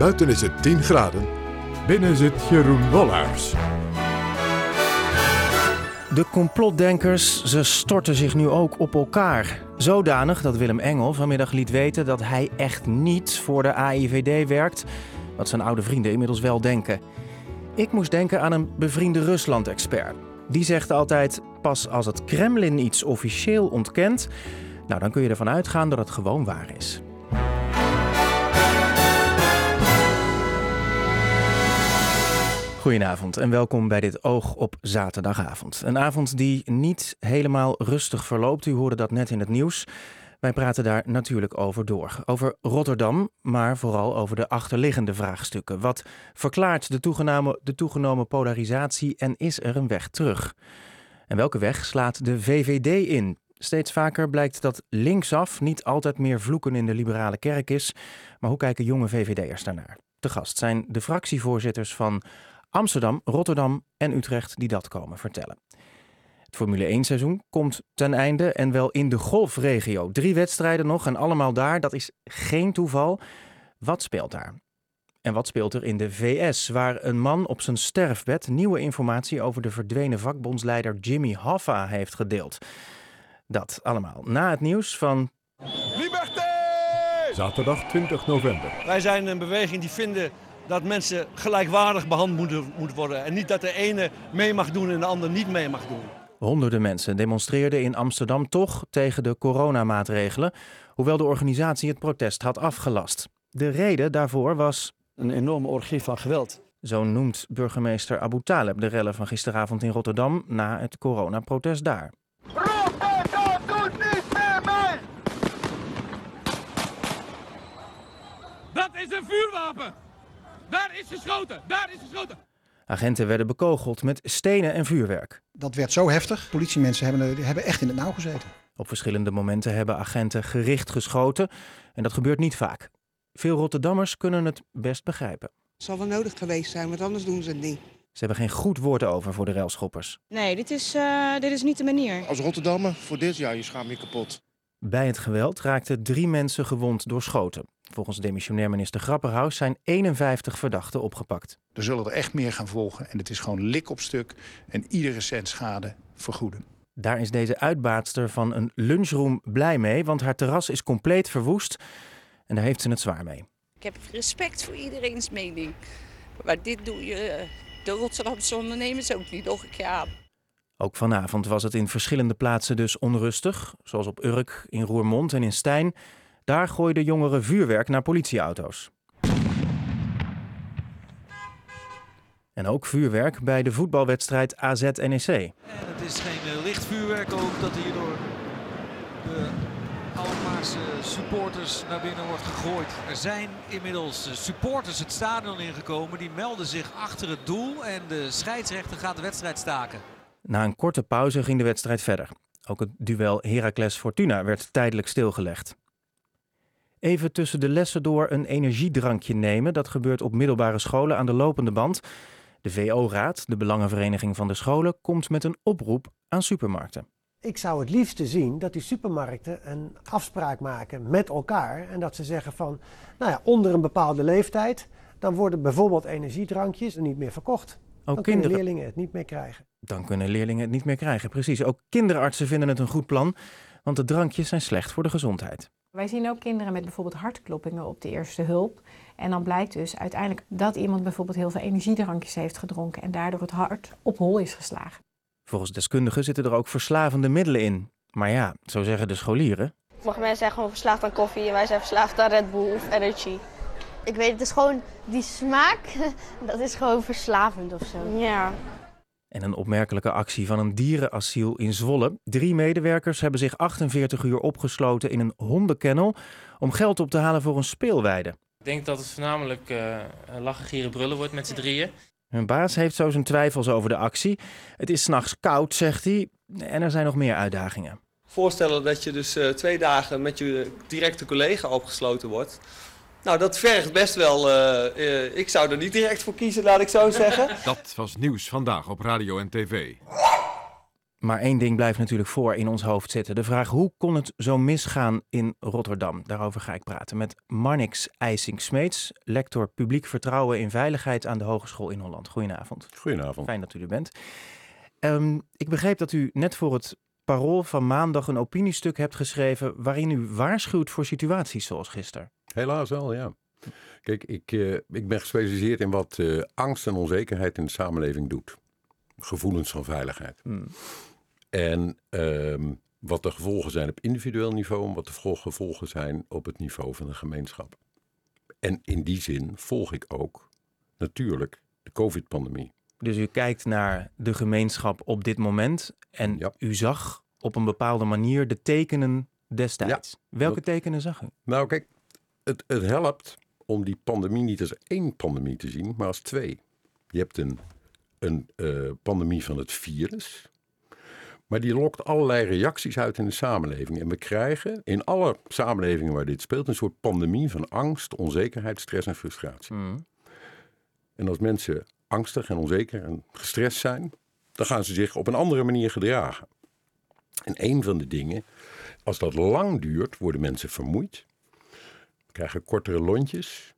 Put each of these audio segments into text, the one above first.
Buiten is het 10 graden, binnen zit Jeroen Wollaars. De complotdenkers, ze storten zich nu ook op elkaar. Zodanig dat Willem Engel vanmiddag liet weten dat hij echt niet voor de AIVD werkt, wat zijn oude vrienden inmiddels wel denken. Ik moest denken aan een bevriende Rusland-expert. Die zegt altijd: pas als het Kremlin iets officieel ontkent, nou dan kun je ervan uitgaan dat het gewoon waar is. Goedenavond en welkom bij dit Oog op zaterdagavond. Een avond die niet helemaal rustig verloopt. U hoorde dat net in het nieuws. Wij praten daar natuurlijk over door. Over Rotterdam, maar vooral over de achterliggende vraagstukken. Wat verklaart de toegenomen, de toegenomen polarisatie en is er een weg terug? En welke weg slaat de VVD in? Steeds vaker blijkt dat linksaf niet altijd meer vloeken in de liberale kerk is. Maar hoe kijken jonge VVD'ers daarnaar? Te gast zijn de fractievoorzitters van Amsterdam, Rotterdam en Utrecht die dat komen vertellen. Het Formule 1 seizoen komt ten einde en wel in de golfregio. Drie wedstrijden nog en allemaal daar, dat is geen toeval. Wat speelt daar? En wat speelt er in de VS, waar een man op zijn sterfbed nieuwe informatie over de verdwenen vakbondsleider Jimmy Hoffa heeft gedeeld? Dat allemaal na het nieuws van. Liberté! Zaterdag 20 november. Wij zijn een beweging die vinden dat mensen gelijkwaardig behandeld moeten, moeten worden. En niet dat de ene mee mag doen en de ander niet mee mag doen. Honderden mensen demonstreerden in Amsterdam toch tegen de coronamaatregelen, hoewel de organisatie het protest had afgelast. De reden daarvoor was. Een enorme orgie van geweld. Zo noemt burgemeester Abu Taleb de rellen van gisteravond in Rotterdam na het coronaprotest daar. Rotterdam doet niet meer mee! Dat is een vuurwapen! Daar is geschoten! Daar is geschoten! Agenten werden bekogeld met stenen en vuurwerk. Dat werd zo heftig. Politiemensen hebben, hebben echt in het nauw gezeten. Op verschillende momenten hebben agenten gericht geschoten en dat gebeurt niet vaak. Veel Rotterdammers kunnen het best begrijpen. Het zal wel nodig geweest zijn, want anders doen ze het niet. Ze hebben geen goed woord over voor de railschoppers. Nee, dit is, uh, dit is niet de manier. Als Rotterdammer voor dit jaar, je schaam je kapot. Bij het geweld raakten drie mensen gewond door schoten. Volgens demissionair minister Grapperhaus zijn 51 verdachten opgepakt. Er zullen er echt meer gaan volgen en het is gewoon lik op stuk en iedere cent schade vergoeden. Daar is deze uitbaatster van een lunchroom blij mee, want haar terras is compleet verwoest en daar heeft ze het zwaar mee. Ik heb respect voor iedereen's mening. Maar dit doe je de Rotterdamse ondernemers ook niet nog een keer aan. Ook vanavond was het in verschillende plaatsen dus onrustig, zoals op Urk, in Roermond en in Stijn. Daar gooiden jongeren vuurwerk naar politieauto's. En ook vuurwerk bij de voetbalwedstrijd AZ-NEC. En het is geen uh, licht vuurwerk ook dat hier door de Alkmaarse supporters naar binnen wordt gegooid. Er zijn inmiddels supporters het stadion ingekomen. Die melden zich achter het doel en de scheidsrechter gaat de wedstrijd staken. Na een korte pauze ging de wedstrijd verder. Ook het duel Heracles-Fortuna werd tijdelijk stilgelegd. Even tussen de lessen door een energiedrankje nemen. Dat gebeurt op middelbare scholen aan de lopende band. De VO-raad, de Belangenvereniging van de Scholen, komt met een oproep aan supermarkten. Ik zou het liefste zien dat die supermarkten een afspraak maken met elkaar. En dat ze zeggen van, nou ja, onder een bepaalde leeftijd, dan worden bijvoorbeeld energiedrankjes niet meer verkocht. Ook dan kinderen... kunnen leerlingen het niet meer krijgen. Dan kunnen leerlingen het niet meer krijgen, precies. Ook kinderartsen vinden het een goed plan, want de drankjes zijn slecht voor de gezondheid. Wij zien ook kinderen met bijvoorbeeld hartkloppingen op de eerste hulp. En dan blijkt dus uiteindelijk dat iemand bijvoorbeeld heel veel energiedrankjes heeft gedronken en daardoor het hart op hol is geslagen. Volgens deskundigen zitten er ook verslavende middelen in. Maar ja, zo zeggen de scholieren. Sommige mensen zijn gewoon verslaafd aan koffie en wij zijn verslaafd aan Red Bull of Energy. Ik weet, het is gewoon die smaak, dat is gewoon verslavend of zo. Ja. En een opmerkelijke actie van een dierenasiel in Zwolle. Drie medewerkers hebben zich 48 uur opgesloten in een hondenkennel om geld op te halen voor een speelweide. Ik denk dat het voornamelijk uh, lachen, gieren, brullen wordt met z'n drieën. Hun baas heeft zo zijn twijfels over de actie. Het is s'nachts koud, zegt hij. En er zijn nog meer uitdagingen. Voorstellen dat je dus uh, twee dagen met je directe collega opgesloten wordt. Nou, dat vergt best wel. Uh, ik zou er niet direct voor kiezen, laat ik zo zeggen. Dat was nieuws vandaag op radio en tv. Maar één ding blijft natuurlijk voor in ons hoofd zitten. De vraag hoe kon het zo misgaan in Rotterdam? Daarover ga ik praten met Marnix IJsing-Smeets, lector publiek vertrouwen in veiligheid aan de Hogeschool in Holland. Goedenavond. Goedenavond. Fijn dat u er bent. Um, ik begreep dat u net voor het Parool van maandag een opiniestuk hebt geschreven waarin u waarschuwt voor situaties zoals gisteren. Helaas wel, ja. Kijk, ik, uh, ik ben gespecialiseerd in wat uh, angst en onzekerheid in de samenleving doet. Gevoelens van veiligheid. Hmm. En um, wat de gevolgen zijn op individueel niveau en wat de gevolgen zijn op het niveau van de gemeenschap. En in die zin volg ik ook natuurlijk de COVID-pandemie. Dus u kijkt naar de gemeenschap op dit moment en ja. u zag op een bepaalde manier de tekenen destijds. Ja, Welke dat, tekenen zag u? Nou, kijk, het, het helpt om die pandemie niet als één pandemie te zien, maar als twee. Je hebt een, een uh, pandemie van het virus, maar die lokt allerlei reacties uit in de samenleving. En we krijgen in alle samenlevingen waar dit speelt een soort pandemie van angst, onzekerheid, stress en frustratie. Mm. En als mensen angstig en onzeker en gestrest zijn, dan gaan ze zich op een andere manier gedragen. En een van de dingen, als dat lang duurt, worden mensen vermoeid, krijgen kortere lontjes.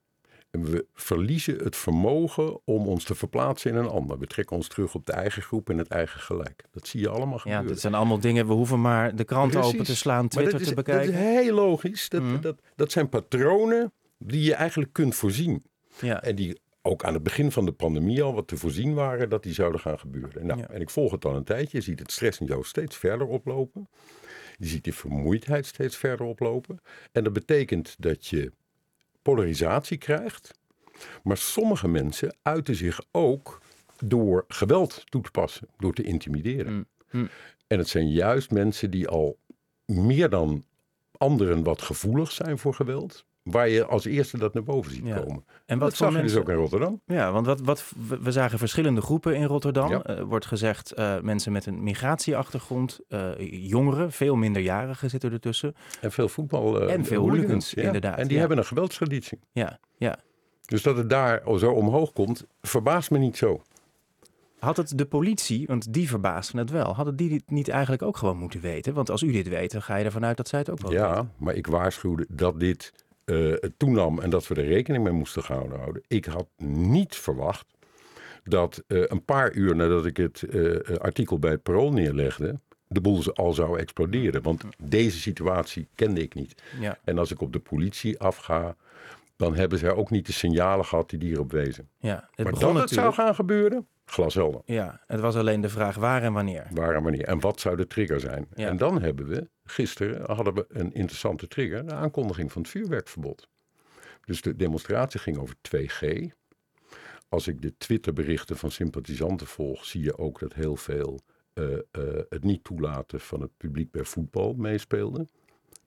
En we verliezen het vermogen om ons te verplaatsen in een ander. We trekken ons terug op de eigen groep en het eigen gelijk. Dat zie je allemaal gebeuren. Ja, dit zijn allemaal dingen. We hoeven maar de krant Precies. open te slaan, Twitter is, te bekijken. Dat is heel logisch. Dat, mm. dat, dat zijn patronen die je eigenlijk kunt voorzien. Ja. En die ook aan het begin van de pandemie al wat te voorzien waren dat die zouden gaan gebeuren. Nou, ja. En ik volg het al een tijdje. Je ziet het stressniveau steeds verder oplopen. Je ziet die vermoeidheid steeds verder oplopen. En dat betekent dat je polarisatie krijgt. Maar sommige mensen uiten zich ook door geweld toe te passen, door te intimideren. Mm. Mm. En het zijn juist mensen die al meer dan anderen wat gevoelig zijn voor geweld, waar je als eerste dat naar boven ziet komen. En wat dat zag mensen... je dus ook in Rotterdam. Ja, want wat, wat, we zagen verschillende groepen in Rotterdam. Ja. Uh, wordt gezegd, uh, mensen met een migratieachtergrond, uh, jongeren, veel minderjarigen zitten ertussen. En veel voetbal. en veel hooligans, ja. inderdaad. En die hebben een geweldstraditie. Ja, ja. Dus dat het daar zo omhoog komt, verbaast me niet zo. Had het de politie, want die verbaasden het wel, hadden die dit niet eigenlijk ook gewoon moeten weten? Want als u dit weet, dan ga je ervan uit dat zij het ook wel ja, weten. maar ik waarschuwde dat dit uh, toenam en dat we er rekening mee moesten gaan houden. Ik had niet verwacht dat uh, een paar uur nadat ik het uh, artikel bij het parool neerlegde, de boel al zou exploderen. Want deze situatie kende ik niet. Ja. En als ik op de politie afga, dan hebben zij ook niet de signalen gehad die hierop wezen. Ja, het maar dat het zou gaan gebeuren, glashelder. Ja, het was alleen de vraag waar en wanneer. Waar en wanneer. En wat zou de trigger zijn? Ja. En dan hebben we, gisteren hadden we een interessante trigger, de aankondiging van het vuurwerkverbod. Dus de demonstratie ging over 2G. Als ik de Twitterberichten van sympathisanten volg, zie je ook dat heel veel uh, uh, het niet toelaten van het publiek bij voetbal meespeelde.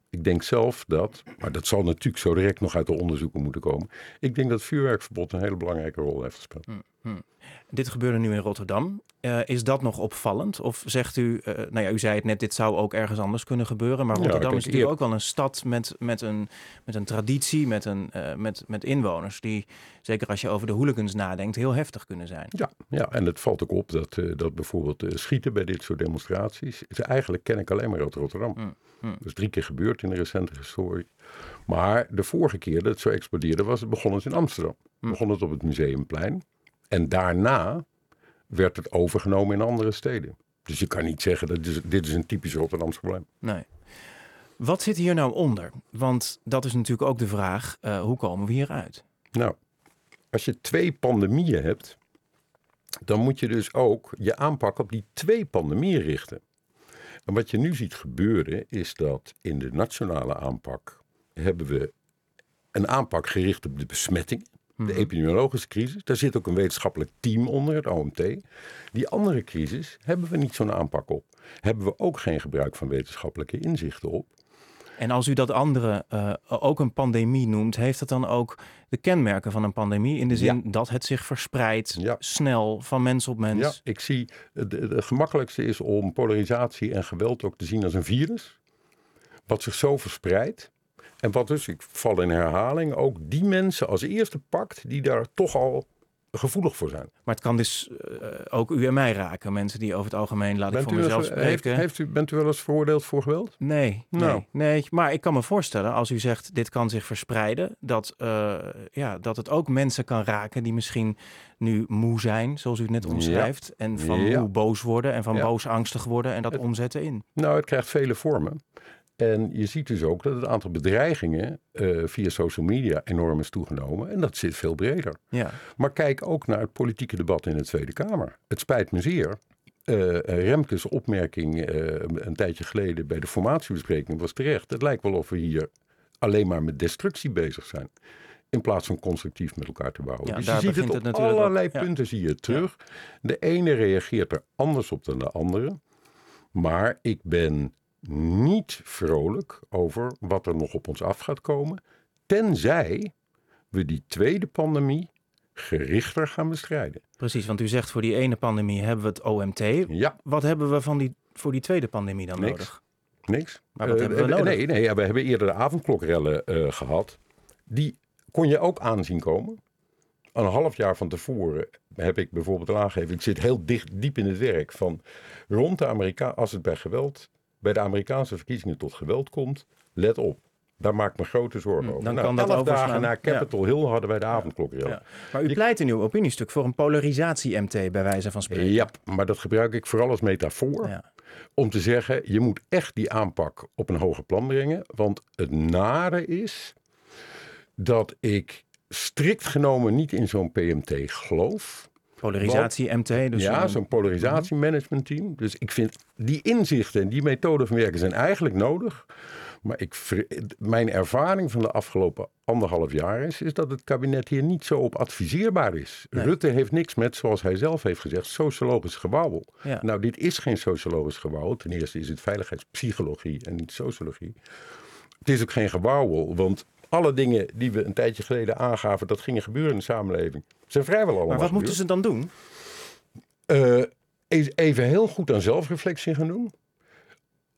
Ik denk zelf dat, maar dat zal natuurlijk zo direct nog uit de onderzoeken moeten komen. Ik denk dat het vuurwerkverbod een hele belangrijke rol heeft gespeeld. Hmm, hmm. Dit gebeurde nu in Rotterdam. Uh, is dat nog opvallend? Of zegt u, uh, nou ja, u zei het net, dit zou ook ergens anders kunnen gebeuren. Maar Rotterdam ja, is natuurlijk ook wel een stad met, met, een, met een traditie, met, een, uh, met, met inwoners die, zeker als je over de hooligans nadenkt, heel heftig kunnen zijn. Ja, ja en het valt ook op dat, dat bijvoorbeeld schieten bij dit soort demonstraties, is eigenlijk ken ik alleen maar uit Rotterdam. Hmm. Hmm. Dat is drie keer gebeurd in de recente historie. Maar de vorige keer dat het zo explodeerde, was het begon het in Amsterdam. Hmm. Begon het op het Museumplein. En daarna werd het overgenomen in andere steden. Dus je kan niet zeggen dat dit is, dit is een typisch Rotterdams probleem. Nee. Wat zit hier nou onder? Want dat is natuurlijk ook de vraag, uh, hoe komen we hieruit? Nou, als je twee pandemieën hebt, dan moet je dus ook je aanpak op die twee pandemieën richten. En wat je nu ziet gebeuren is dat in de nationale aanpak hebben we een aanpak gericht op de besmetting. De mhm. epidemiologische crisis, daar zit ook een wetenschappelijk team onder, het OMT. Die andere crisis hebben we niet zo'n aanpak op. Hebben we ook geen gebruik van wetenschappelijke inzichten op. En als u dat andere uh, ook een pandemie noemt, heeft dat dan ook de kenmerken van een pandemie? In de zin ja. dat het zich verspreidt ja. snel van mens op mens? Ja, ik zie het gemakkelijkste is om polarisatie en geweld ook te zien als een virus. Wat zich zo verspreidt. En wat dus, ik val in herhaling, ook die mensen als eerste pakt die daar toch al gevoelig voor zijn. Maar het kan dus uh, ook u en mij raken. Mensen die over het algemeen, laat bent ik voor mezelf eens, spreken. Heeft, heeft, u, bent u wel eens veroordeeld voor geweld? Nee, Nou. nee, nee. Maar ik kan me voorstellen, als u zegt dit kan zich verspreiden, dat, uh, ja, dat het ook mensen kan raken die misschien nu moe zijn, zoals u het net omschrijft. Ja. En van Ja. moe boos worden en van Ja. boos angstig worden en dat Het- omzetten in. Nou, het krijgt vele vormen. En je ziet dus ook dat het aantal bedreigingen eh, via social media enorm is toegenomen. En dat zit veel breder. Ja. Maar kijk ook naar het politieke debat in de Tweede Kamer. Het spijt me zeer. Eh, Remkes opmerking eh, een tijdje geleden bij de formatiebespreking was terecht. Het lijkt wel of we hier alleen maar met destructie bezig zijn. In plaats van constructief met elkaar te bouwen. Ja, dus je ziet het op het allerlei ook, ja. punten zie je het terug. De ene reageert er anders op dan de andere. Maar ik ben niet vrolijk over wat er nog op ons af gaat komen. Tenzij we die tweede pandemie gerichter gaan bestrijden. Precies, want u zegt voor die ene pandemie hebben we het OMT. Ja. Wat hebben we van die, voor die tweede pandemie dan Niks. nodig? Niks. Maar wat Eh, hebben we nodig? Nee, nee we hebben eerder de avondklokrellen eh, gehad. Die kon je ook aanzien komen. Een half jaar van tevoren heb ik bijvoorbeeld aangegeven... ik zit heel dicht, diep in het werk van... rond de Amerika als het bij geweld... bij de Amerikaanse verkiezingen tot geweld komt... let op. Daar maak ik me grote zorgen over. Hm, dan nou, kan dat overslaan. dagen na Capitol Hill hadden wij de avondklokrellen. Ja. Maar u pleit in uw opiniestuk voor een polarisatie-MT bij wijze van spreken. Ja, maar dat gebruik ik vooral als metafoor. Ja. Om te zeggen, je moet echt die aanpak op een hoger plan brengen. Want het nare is dat ik strikt genomen niet in zo'n PMT geloof. Polarisatie-MT. Dus ja, een- zo'n polarisatiemanagementteam. Dus ik vind die inzichten en die methoden van werken zijn eigenlijk nodig. Maar ik, mijn ervaring van de afgelopen anderhalf jaar is, is dat het kabinet hier niet zo op adviseerbaar is. Nee. Rutte heeft niks met, zoals hij zelf heeft gezegd, sociologisch gewauwel. Ja. Nou, dit is geen sociologisch gewauwel. Ten eerste is het veiligheidspsychologie en niet sociologie. Het is ook geen gewauwel, want alle dingen die we een tijdje geleden aangaven dat gingen gebeuren in de samenleving, zijn vrijwel allemaal Maar wat moeten ze dan doen? Eens even heel goed aan zelfreflectie gaan doen.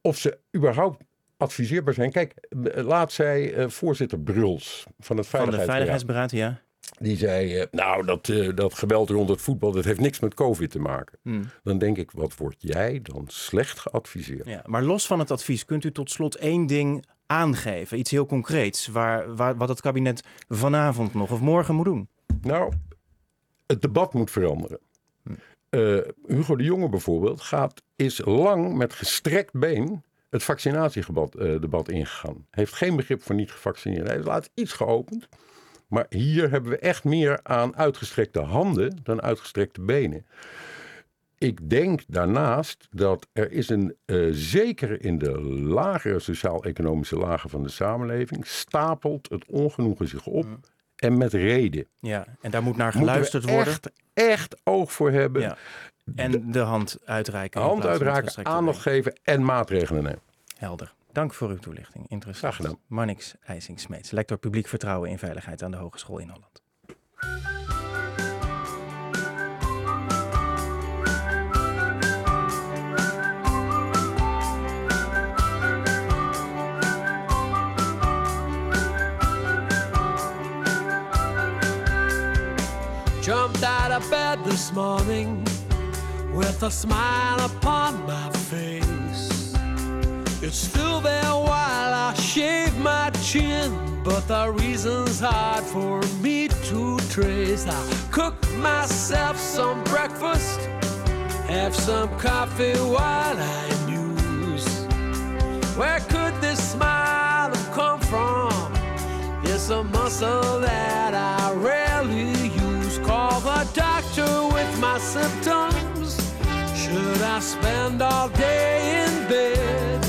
Of ze überhaupt adviseerbaar zijn. Kijk, eh, laat zij eh, voorzitter Bruls van het Van de Veiligheidsberaad. Veiligheidsberaad, ja. Die zei, nou, dat, dat geweld rond het voetbal, dat heeft niks met COVID te maken. Hmm. Dan denk ik, wat word jij dan slecht geadviseerd? ja. Maar los van het advies, kunt u tot slot één ding aangeven? Iets heel concreets, waar, waar, wat het kabinet vanavond nog of morgen moet doen? Nou, het debat moet veranderen. Hm. Eh, Hugo de Jonge bijvoorbeeld gaat, is lang met gestrekt been het vaccinatiedebat eh, debat ingegaan. Heeft geen begrip voor niet gevaccineerden. Hij heeft laatst iets geopend. Maar hier hebben we echt meer aan uitgestrekte handen dan uitgestrekte benen. Ik denk daarnaast dat er is een, eh, zeker in de lagere sociaal-economische lagen van de samenleving, stapelt het ongenoegen zich op. En met reden. Ja, en daar moet naar Moeten we geluisterd worden. Echt, echt oog voor hebben. Ja. En de hand uitreiken. Hand gestrekte aandacht geven en maatregelen nemen. Helder. Dank voor uw toelichting. Interessant. Graag gedaan. Marnix IJsing-Smeets, lector publiek vertrouwen in veiligheid aan de Hogeschool in Holland. Of bed this morning with a smile upon my face. It's still there while I shave my chin, but the reason's hard for me to trace. I cook myself some breakfast, have some coffee while I muse. Where could this smile have come from? It's a muscle that I my symptoms. Should I spend all day in bed?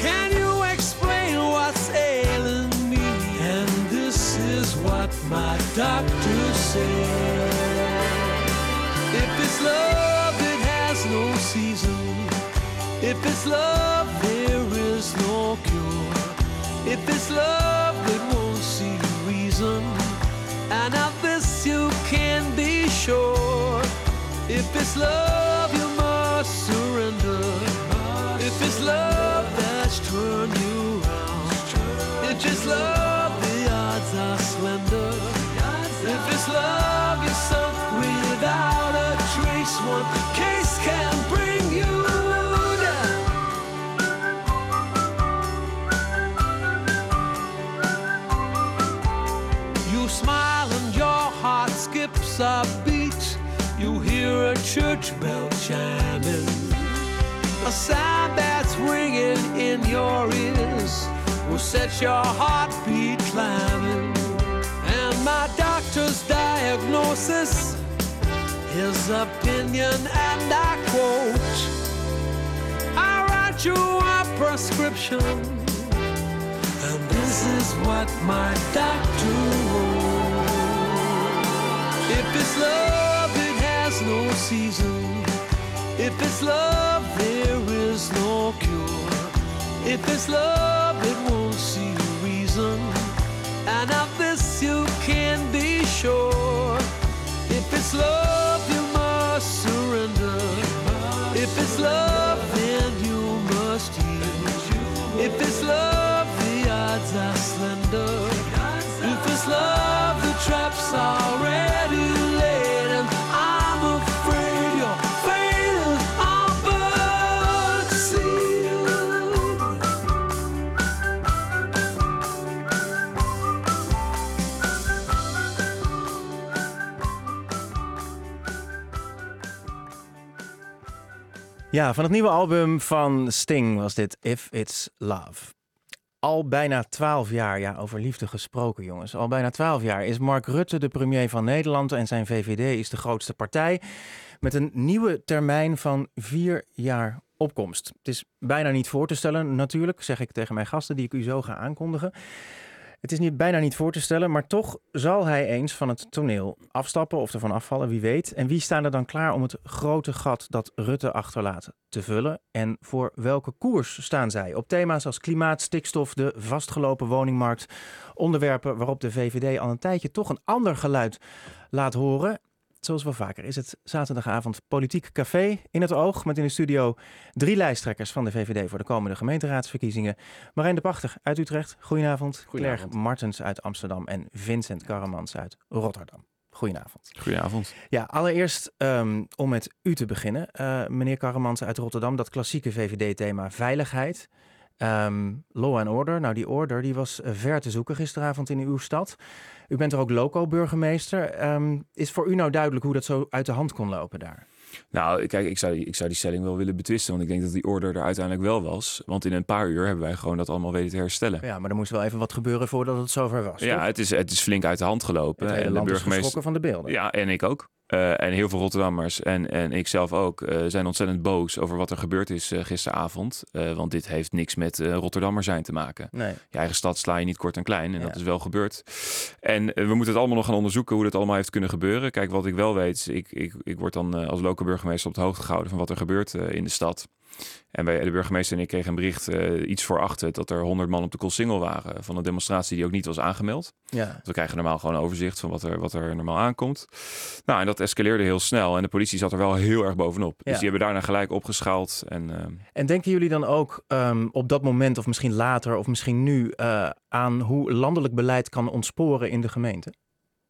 Can you explain what's ailing me? And this is what my doctor said. If it's love, it has no season. If it's love, there is no cure. If it's love love, set your heartbeat climbing. And my doctor's diagnosis, his opinion, and I quote: I write you a prescription. And this is what my doctor wrote. If it's love, it has no season. If it's love, there is no cure. If it's love, And of this you can be sure. If it's love, you must surrender. If it's love, then you must yield. If it's love, the odds are slender. Ja, van het nieuwe album van Sting was dit If It's Love. Al bijna twaalf jaar, ja, over liefde gesproken jongens. Al bijna twaalf jaar is Mark Rutte de premier van Nederland en zijn VVD is de grootste partij. Met een nieuwe termijn van vier jaar opkomst. Het is bijna niet voor te stellen, natuurlijk, zeg ik tegen mijn gasten die ik u zo ga aankondigen. Het is niet, bijna niet voor te stellen, maar toch zal hij eens van het toneel afstappen of ervan afvallen, wie weet. En wie staan er dan klaar om het grote gat dat Rutte achterlaat te vullen? En voor welke koers staan zij? Op thema's als klimaat, stikstof, de vastgelopen woningmarkt. Onderwerpen waarop de VVD al een tijdje toch een ander geluid laat horen. Zoals wel vaker is het zaterdagavond Politiek Café in het oog. Met in de studio drie lijsttrekkers van de VVD voor de komende gemeenteraadsverkiezingen. Marijn de Pachter uit Utrecht, goedenavond. Goedenavond. Claire Martens uit Amsterdam en Vincent Karremans uit Rotterdam. Goedenavond. Goedenavond. Ja, allereerst um, om met u te beginnen. Uh, meneer Karremans uit Rotterdam, dat klassieke VVD-thema veiligheid. Um, law and order. Nou, die order die was ver te zoeken gisteravond in uw stad. U bent er ook loco-burgemeester. Um, is voor u nou duidelijk hoe dat zo uit de hand kon lopen daar? Nou, kijk, ik zou, die, ik zou die stelling wel willen betwisten. Want ik denk dat die order er uiteindelijk wel was. Want in een paar uur hebben wij gewoon dat allemaal weten te herstellen. Ja, maar er moest wel even wat gebeuren voordat het zover was. Ja, het is, het is flink uit de hand gelopen. Het en de is burgemeester. geschrokken van de beelden. Ja, en ik ook. Uh, en heel veel Rotterdammers en, en ik zelf ook uh, zijn ontzettend boos over wat er gebeurd is uh, gisteravond. want dit heeft niks met Rotterdammer zijn te maken. Nee. Je eigen stad sla je niet kort en klein en ja. dat is wel gebeurd. En we moeten het allemaal nog gaan onderzoeken hoe dat allemaal heeft kunnen gebeuren. Kijk, wat ik wel weet, ik, ik, ik word dan als lokale burgemeester op de hoogte gehouden van wat er gebeurt in de stad. En wij, de burgemeester en ik kregen een bericht uh, iets voor achter dat er 100 man op de Koolsingel waren van een demonstratie die ook niet was aangemeld. Ja. We krijgen normaal gewoon een overzicht van wat er, wat er normaal aankomt. Nou, en dat escaleerde heel snel en de politie zat er wel heel erg bovenop. Ja. Dus die hebben daarna gelijk opgeschaald. En, uh, en denken jullie dan ook um, op dat moment of misschien later of misschien nu uh, aan hoe landelijk beleid kan ontsporen in de gemeente?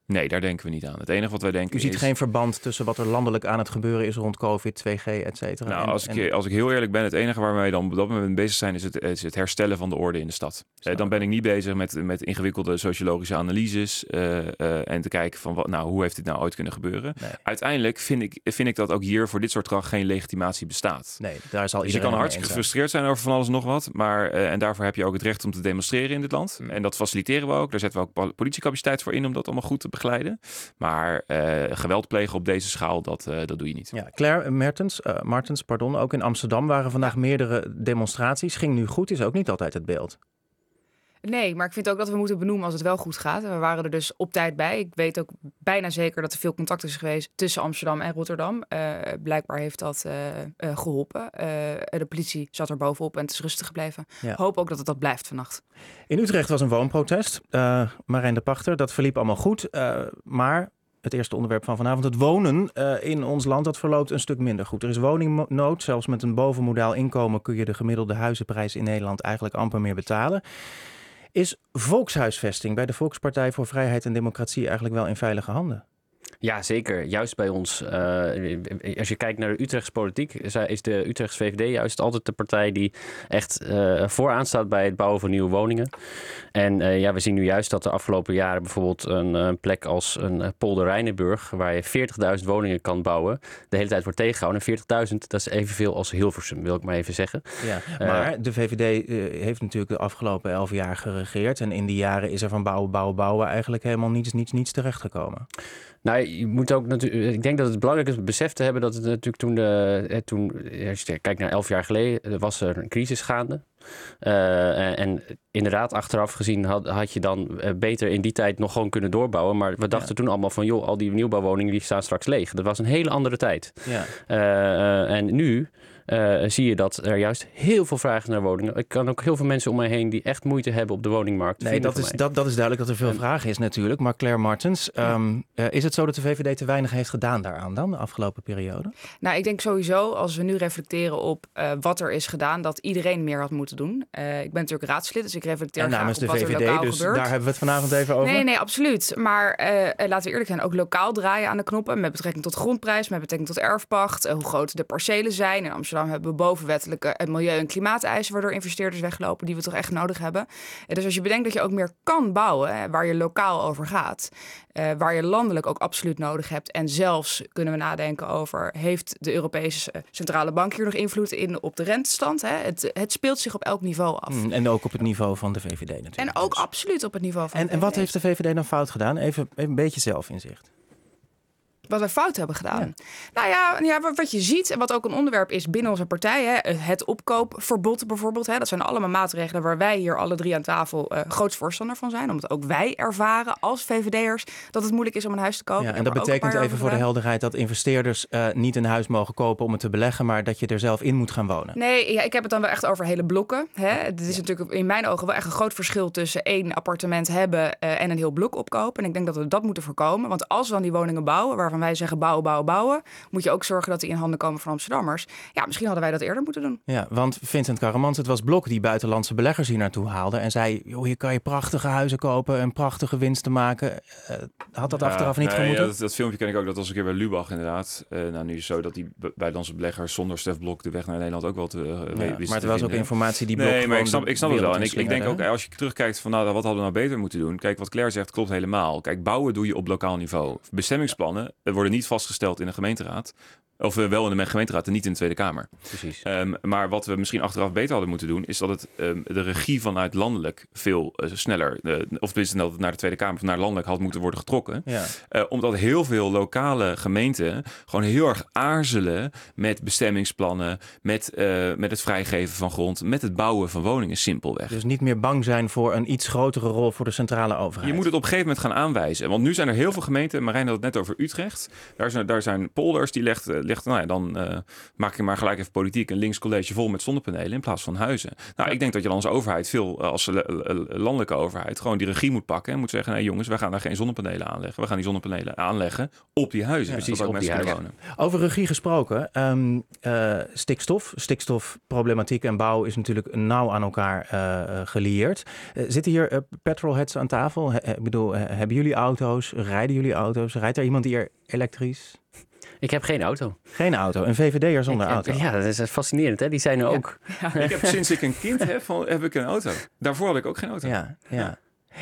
Nee, daar denken we niet aan. Het enige wat wij denken U ziet is... geen verband tussen wat er landelijk aan het gebeuren is rond COVID, 2G, et cetera. Nou, en, als, ik, en... als ik heel eerlijk ben, het enige waar wij dan op dat moment bezig zijn, is het, is het herstellen van de orde in de stad. Eh, dan ben ik niet bezig met, met ingewikkelde sociologische analyses uh, uh, en te kijken van wat, nou, hoe heeft dit nou ooit kunnen gebeuren. Nee. Uiteindelijk vind ik, vind ik dat ook hier voor dit soort gedrag geen legitimatie bestaat. Nee, daar zal dus je kan hartstikke gefrustreerd zijn over van alles en nog wat, maar uh, en daarvoor heb je ook het recht om te demonstreren in dit land. Mm. En dat faciliteren we ook. Daar zetten we ook politiecapaciteit voor in om dat allemaal goed te begeleiden. Maar uh, geweld plegen op deze schaal, dat, uh, dat doe je niet. Ja, Claire Mertens, uh, Martens, pardon, ook in Amsterdam waren vandaag meerdere demonstraties. Ging nu goed, is ook niet altijd het beeld. Nee, maar ik vind ook dat we moeten benoemen als het wel goed gaat. We waren er dus op tijd bij. Ik weet ook bijna zeker dat er veel contact is geweest tussen Amsterdam en Rotterdam. Uh, blijkbaar heeft dat uh, uh, geholpen. de politie zat er bovenop en het is rustig gebleven. Ja. Hoop ook dat het dat blijft vannacht. In Utrecht was een woonprotest. Marijn de Pachter, dat verliep allemaal goed. maar het eerste onderwerp van vanavond. Het wonen in ons land, dat verloopt een stuk minder goed. Er is woningnood. Zelfs met een bovenmodaal inkomen kun je de gemiddelde huizenprijs in Nederland eigenlijk amper meer betalen. Is volkshuisvesting bij de Volkspartij voor Vrijheid en Democratie eigenlijk wel in veilige handen? Ja, zeker. Juist bij ons. Uh, als je kijkt naar de Utrechtse politiek, is de Utrechtse VVD juist altijd de partij die echt uh, vooraan staat bij het bouwen van nieuwe woningen. En uh, ja, we zien nu juist dat de afgelopen jaren bijvoorbeeld een, een plek als een polder Rijnenburg, waar je 40.000 woningen kan bouwen, de hele tijd wordt tegengehouden. En 40.000, dat is evenveel als Hilversum, wil ik maar even zeggen. Ja, maar de VVD heeft natuurlijk de afgelopen elf jaar geregeerd. En in die jaren is er van bouwen, bouwen, bouwen eigenlijk helemaal niets, niets, niets terechtgekomen. Nou, je moet ook natuurlijk. Ik denk dat het belangrijk is besef te hebben dat het natuurlijk toen de. Toen, als je kijkt naar elf jaar geleden, was er een crisis gaande. Uh, en inderdaad, achteraf gezien had, had je dan beter in die tijd nog gewoon kunnen doorbouwen. Maar we dachten toen allemaal van, joh, al die nieuwbouwwoningen die staan straks leeg. Dat was een hele andere tijd. Ja. Uh, en nu uh, zie je dat er juist heel veel vraag is naar woningen. Ik kan ook heel veel mensen om mij heen die echt moeite hebben op de woningmarkt. Nee, dat is, dat, dat is duidelijk dat er veel vraag is natuurlijk. Maar Claire Martens, um, uh, is het zo dat de VVD te weinig heeft gedaan daaraan dan de afgelopen periode? Nou, ik denk sowieso als we nu reflecteren op uh, wat er is gedaan, dat iedereen meer had moeten doen. ik ben natuurlijk raadslid, dus ik reflecteer en namens de wat VVD, er lokaal dus gebeurt. daar hebben we het vanavond even over. Nee, nee, absoluut. Maar laten we eerlijk zijn, ook lokaal draaien aan de knoppen met betrekking tot grondprijs, met betrekking tot erfpacht, hoe groot de percelen zijn. In Amsterdam hebben we boven wettelijke milieu- en klimaateisen, waardoor investeerders weglopen die we toch echt nodig hebben. Dus als je bedenkt dat je ook meer kan bouwen, waar je lokaal over gaat, uh, waar je landelijk ook absoluut nodig hebt. En zelfs kunnen we nadenken over, heeft de Europese Centrale Bank hier nog invloed in op de rentestand? Hè? Het, het speelt zich op elk niveau af. Mm, en ook op het niveau van de VVD natuurlijk. En ook absoluut op het niveau van en, de VVD. En wat heeft de VVD dan fout gedaan? Even, even een beetje zelfinzicht wat wij fout hebben gedaan. Nou ja, ja, wat je ziet en wat ook een onderwerp is binnen onze partij, hè, het opkoopverbod bijvoorbeeld. Hè, dat zijn allemaal maatregelen waar wij hier alle drie aan tafel uh, groot voorstander van zijn. Omdat ook wij ervaren als VVD'ers dat het moeilijk is om een huis te kopen. Ja, en dat betekent even voor de helderheid dat investeerders uh, niet een huis mogen kopen om het te beleggen, maar dat je er zelf in moet gaan wonen. Nee, ja, ik heb het dan wel echt over hele blokken. Hè. Het is natuurlijk in mijn ogen wel echt een groot verschil tussen één appartement hebben uh, en een heel blok opkopen. En ik denk dat we dat moeten voorkomen. Want als we dan die woningen bouwen, waarvan wij zeggen bouwen, bouwen, bouwen, moet je ook zorgen dat die in handen komen van Amsterdammers. Ja, misschien hadden wij dat eerder moeten doen. Ja, want Vincent Karamans, het was Blok die buitenlandse beleggers hier naartoe haalde en zei, joh, hier kan je prachtige huizen kopen en prachtige winsten maken. Uh, had dat ja, achteraf niet nee, gemoeten? Ja, dat, dat, filmpje ken ik ook, dat was een keer bij Lubach inderdaad. Uh, nou, nu is het zo dat die buitenlandse beleggers zonder Stef Blok de weg naar Nederland ook wel te uh, ja, Maar het was ook informatie die Blok Nee, maar ik snap, ik snap het wel. En ik, ik denk ook, als je terugkijkt van, nou, wat hadden we nou beter moeten doen? Kijk, wat Claire zegt klopt helemaal. Kijk, bouwen doe je op lokaal niveau. Bestemmingsplannen worden niet vastgesteld in een gemeenteraad. Of uh, wel in de gemeenteraad en niet in de Tweede Kamer. Precies. Um, maar wat we misschien achteraf beter hadden moeten doen, is dat het um, de regie vanuit landelijk veel uh, sneller, uh, of tenminste dat het naar de Tweede Kamer of naar landelijk had moeten worden getrokken. Ja. omdat heel veel lokale gemeenten gewoon heel erg aarzelen met bestemmingsplannen, met, met het vrijgeven van grond, met het bouwen van woningen simpelweg. Dus niet meer bang zijn voor een iets grotere rol voor de centrale overheid. Je moet het op een gegeven moment gaan aanwijzen. Want nu zijn er heel veel gemeenten, Marijn had het net over Utrecht. Daar zijn, daar zijn polders die legt, nou ja, dan uh, maak je maar gelijk even politiek een links college vol met zonnepanelen in plaats van huizen. Nou, ik denk dat je dan als overheid veel, als landelijke overheid, gewoon die regie moet pakken en moet zeggen, nee jongens, wij gaan daar geen zonnepanelen aanleggen. We gaan die zonnepanelen aanleggen op die huizen. Ja, precies, op die huizen. Wonen. Over regie gesproken, um, uh, stikstof, stikstofproblematiek en bouw is natuurlijk nauw aan elkaar uh, gelieerd. zitten hier petrolheads aan tafel? He, ik bedoel, hebben jullie auto's? Rijden jullie auto's? Rijdt er iemand hier elektrisch? Ik heb geen auto. Geen auto. Een VVD'er zonder ik, auto. Ja, dat is fascinerend. Hè? Die zijn er ja. ook. Ja. ik heb sinds ik een kind heb, van, heb ik een auto. Daarvoor had ik ook geen auto. Ja, ja.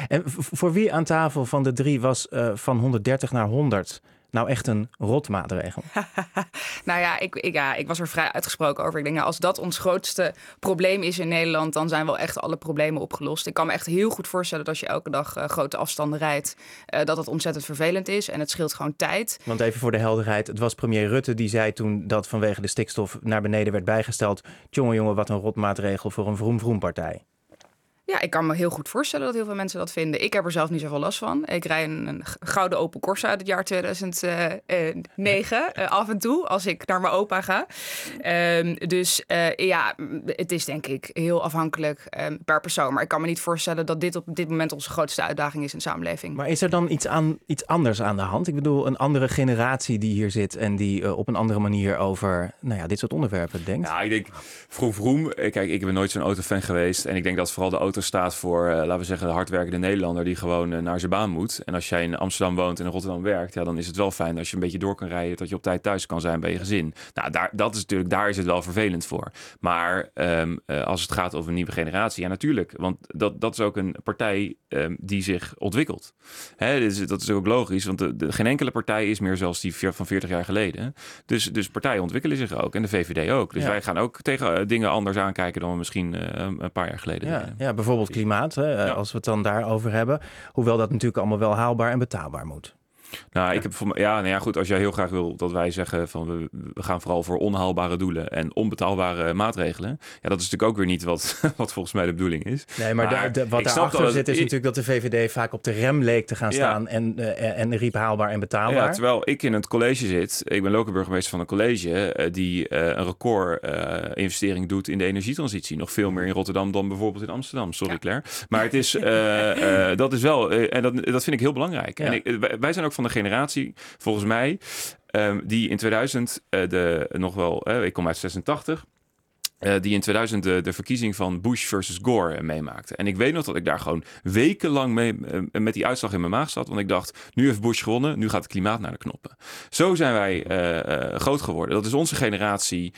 En voor wie aan tafel van de drie was uh, van 130 naar 100 nou echt een rotmaatregel? nou ja ik, ik, ja, ik was er vrij uitgesproken over. Ik denk, nou, als dat ons grootste probleem is in Nederland, dan zijn wel echt alle problemen opgelost. Ik kan me echt heel goed voorstellen dat als je elke dag uh, grote afstanden rijdt, uh, dat dat ontzettend vervelend is. En het scheelt gewoon tijd. Want even voor de helderheid, het was premier Rutte die zei toen dat vanwege de stikstof naar beneden werd bijgesteld. Jongen, jongen, wat een rotmaatregel voor een vroom-vroom partij. Ja, ik kan me heel goed voorstellen dat heel veel mensen dat vinden. Ik heb er zelf niet zoveel last van. Ik rij een, een gouden Opel Corsa uit het jaar 2009 uh, af en toe als ik naar mijn opa ga. Um, dus uh, ja, het is denk ik heel afhankelijk um, per persoon. Maar ik kan me niet voorstellen dat dit op dit moment onze grootste uitdaging is in de samenleving. Maar is er dan iets, aan, iets anders aan de hand? Ik bedoel, een andere generatie die hier zit en die uh, op een andere manier over nou ja, dit soort onderwerpen denkt? Ja, ik denk, vroom vroom. Kijk, ik ben nooit zo'n autofan geweest. En ik denk dat vooral de auto staat voor, uh, laten we zeggen, de hardwerkende Nederlander die gewoon uh, naar zijn baan moet. En als jij in Amsterdam woont en in Rotterdam werkt, ja, dan is het wel fijn als je een beetje door kan rijden, dat je op tijd thuis kan zijn bij je gezin. Nou, daar, dat is natuurlijk, daar is het wel vervelend voor. Maar um, uh, als het gaat over een nieuwe generatie, ja, natuurlijk. Want dat, dat is ook een partij um, die zich ontwikkelt. Hè, dus, dat is ook logisch, want de, de, geen enkele partij is meer zoals die van 40 jaar geleden. Dus, dus partijen ontwikkelen zich ook en de VVD ook. Dus ja. wij gaan ook tegen dingen anders aankijken dan we misschien een paar jaar geleden ja. Ja, bijvoorbeeld klimaat, hè, ja. als we het dan daarover hebben. Hoewel dat natuurlijk allemaal wel haalbaar en betaalbaar moet. Nou, ik heb voor ja, nou ja, goed. Als jij heel graag wil dat wij zeggen van we, we gaan vooral voor onhaalbare doelen en onbetaalbare maatregelen. Ja, dat is natuurlijk ook weer niet wat, wat volgens mij de bedoeling is. Nee, maar, maar daar, de, wat daarachter zit is ik, natuurlijk dat de VVD vaak op de rem leek te gaan staan ja. en, uh, en riep haalbaar en betaalbaar. Ja, terwijl ik in het college zit. Ik ben lokale burgemeester van een college uh, die uh, een record investering doet in de energietransitie. Nog veel meer in Rotterdam dan bijvoorbeeld in Amsterdam. Sorry. Claire. Maar het is, dat is wel, en dat, dat vind ik heel belangrijk. En ik, wij zijn ook van de generatie, volgens mij, um, die in 2000 uh, de nog wel, uh, ik kom uit 86. Uh, die in 2000 de, de, verkiezing van Bush versus Gore uh, meemaakte. En ik weet nog dat ik daar gewoon wekenlang mee, uh, met die uitslag in mijn maag zat. Want ik dacht, nu heeft Bush gewonnen, nu gaat het klimaat naar de knoppen. Zo zijn wij groot geworden. Dat is onze generatie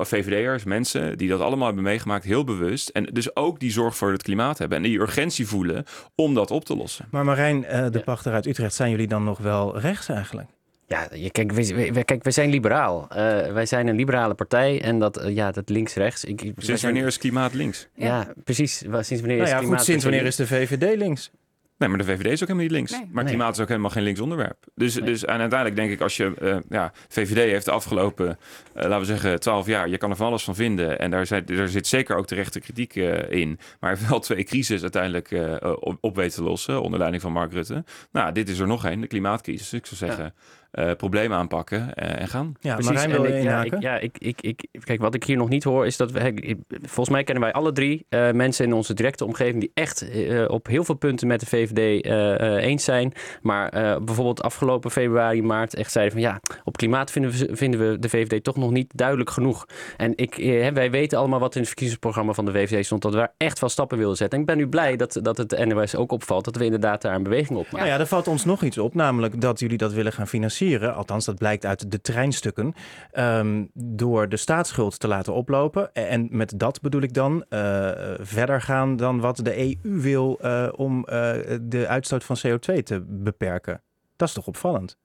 VVD'ers, mensen die dat allemaal hebben meegemaakt, heel bewust. En dus ook die zorg voor het klimaat hebben. En die urgentie voelen om dat op te lossen. Maar Marijn, de ja. pachter uit Utrecht, zijn jullie dan nog wel rechts eigenlijk? Ja, kijk, wij, wij, kijk, wij zijn liberaal. Uh, wij zijn een liberale partij en dat, uh, ja, dat links-rechts. Ik, sinds zijn... wanneer is klimaat links? Ja, ja precies. Sinds wanneer nou is ja, klimaat goed, sinds wanneer is de VVD links? Nee, maar de VVD is ook helemaal niet links. Nee. Maar klimaat nee. is ook helemaal geen links onderwerp. Dus, nee. dus en uiteindelijk denk ik als je... Uh, ja, VVD heeft de afgelopen, uh, laten we zeggen, twaalf jaar... Je kan er van alles van vinden. En daar, zijn, daar zit zeker ook terechte kritiek uh, in. Maar heeft wel twee crises uiteindelijk op, op weten te lossen... onder leiding van Mark Rutte. Nou, dit is er nog één, de klimaatcrisis. Ik zou zeggen... Ja. Uh, problemen aanpakken uh, en gaan. Ja, Precies. wil ik, ja, ik, ja ik, ik, ik, kijk, wat ik hier nog niet hoor is dat we, ik, volgens mij kennen wij alle drie uh, mensen in onze directe omgeving die echt op heel veel punten met de VVD eens zijn, maar bijvoorbeeld afgelopen februari, maart echt zeiden van ja, op klimaat vinden we, vinden we de VVD toch nog niet duidelijk genoeg. En ik, wij weten allemaal wat in het verkiezingsprogramma van de VVD stond, dat we daar echt wel stappen wilden zetten. En ik ben nu blij dat, dat het NOS ook opvalt, dat we inderdaad daar een beweging op maken. Nou ja, er valt ons nog iets op, namelijk dat jullie dat willen gaan financieren althans dat blijkt uit de treinstukken, um, door de staatsschuld te laten oplopen. En met dat bedoel ik dan uh, verder gaan dan wat de EU wil uh, om uh, de uitstoot van CO2 te beperken. Dat is toch opvallend?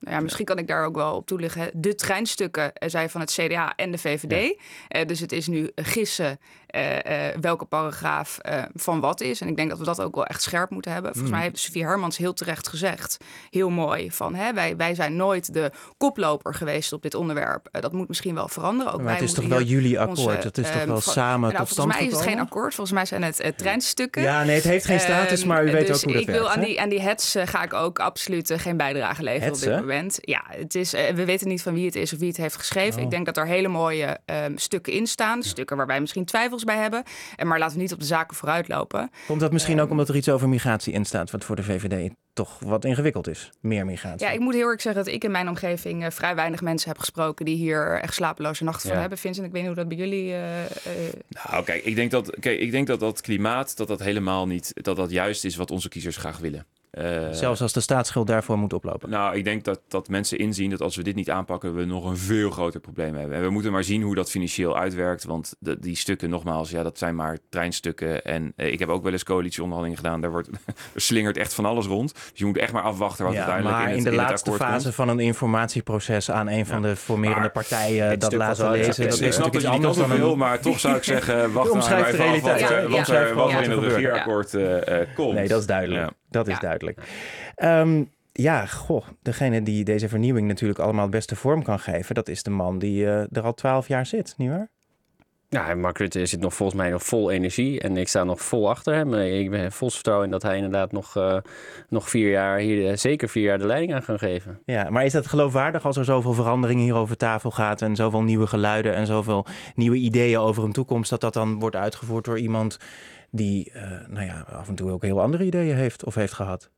Nou ja, misschien kan ik daar ook wel op toelichten. De treinstukken zijn van het CDA en de VVD. Ja. Dus het is nu gissen uh, uh, welke paragraaf van wat is. En ik denk dat we dat ook wel echt scherp moeten hebben. Volgens mm. mij heeft Sofie Hermans heel terecht gezegd, heel mooi, van hè, wij, wij zijn nooit de koploper geweest op dit onderwerp. dat moet misschien wel veranderen. Ook maar het is toch wel jullie akkoord? Onze, het is toch wel samen nou, tot stand Volgens mij is het geen akkoord. Volgens mij zijn het treinstukken. Ja, nee, het heeft geen status, maar u weet dus ook hoe dat ik wil werkt, aan die, aan die hets ga ik ook absoluut geen bijdrage leveren op dit moment. Ja, het is, we weten niet van wie het is of wie het heeft geschreven. Oh. Ik denk dat er hele mooie um, stukken in staan. Ja. Stukken waar wij misschien twijfels bij hebben. En maar laten we niet op de zaken vooruitlopen. Komt dat misschien um, ook omdat er iets over migratie in staat, wat voor de VVD toch wat ingewikkeld is? Meer migratie. Ja, ik moet heel erg zeggen dat ik in mijn omgeving uh, vrij weinig mensen heb gesproken die hier echt slapeloze nachten ja. van hebben. Vincent, ik weet niet hoe dat bij jullie. Uh, nou, kijk, ik denk dat, kijk, ik denk dat dat klimaat dat dat helemaal niet, dat dat juist is wat onze kiezers graag willen. Uh, Zelfs als de staatsschuld daarvoor moet oplopen. Nou, ik denk dat, dat mensen inzien dat als we dit niet aanpakken, we nog een veel groter probleem hebben. En we moeten maar zien hoe dat financieel uitwerkt. Want de, die stukken, nogmaals, ja, dat zijn maar treinstukken. En uh, ik heb ook wel eens coalitieonderhandelingen gedaan. Daar wordt, er slingert echt van alles rond. Dus je moet echt maar afwachten wat ja, uiteindelijk maar in, het, in de in laatste het fase komt. van een informatieproces aan een van ja. de formerende partijen dat laten lezen. Ik, ik snap dat je niet anders wil, maar toch zou ik zeggen, wacht maar even af wat, er, wat er in het regeerakkoord uh, komt. Nee, dat is duidelijk. Dat is duidelijk. Um, ja, goh, degene die deze vernieuwing natuurlijk allemaal het beste vorm kan geven, dat is de man die uh, er al twaalf jaar zit, nietwaar? Ja, Mark Rutte zit nog volgens mij nog vol energie. En ik sta nog vol achter hem. Ik ben vol vertrouwen in dat hij inderdaad nog, uh, nog vier jaar, hier, zeker vier jaar de leiding aan kan geven. Ja, maar is dat geloofwaardig als er zoveel veranderingen hier over tafel gaat en zoveel nieuwe geluiden en zoveel nieuwe ideeën over een toekomst, dat dat dan wordt uitgevoerd door iemand die uh, nou ja, af en toe ook heel andere ideeën heeft of heeft gehad?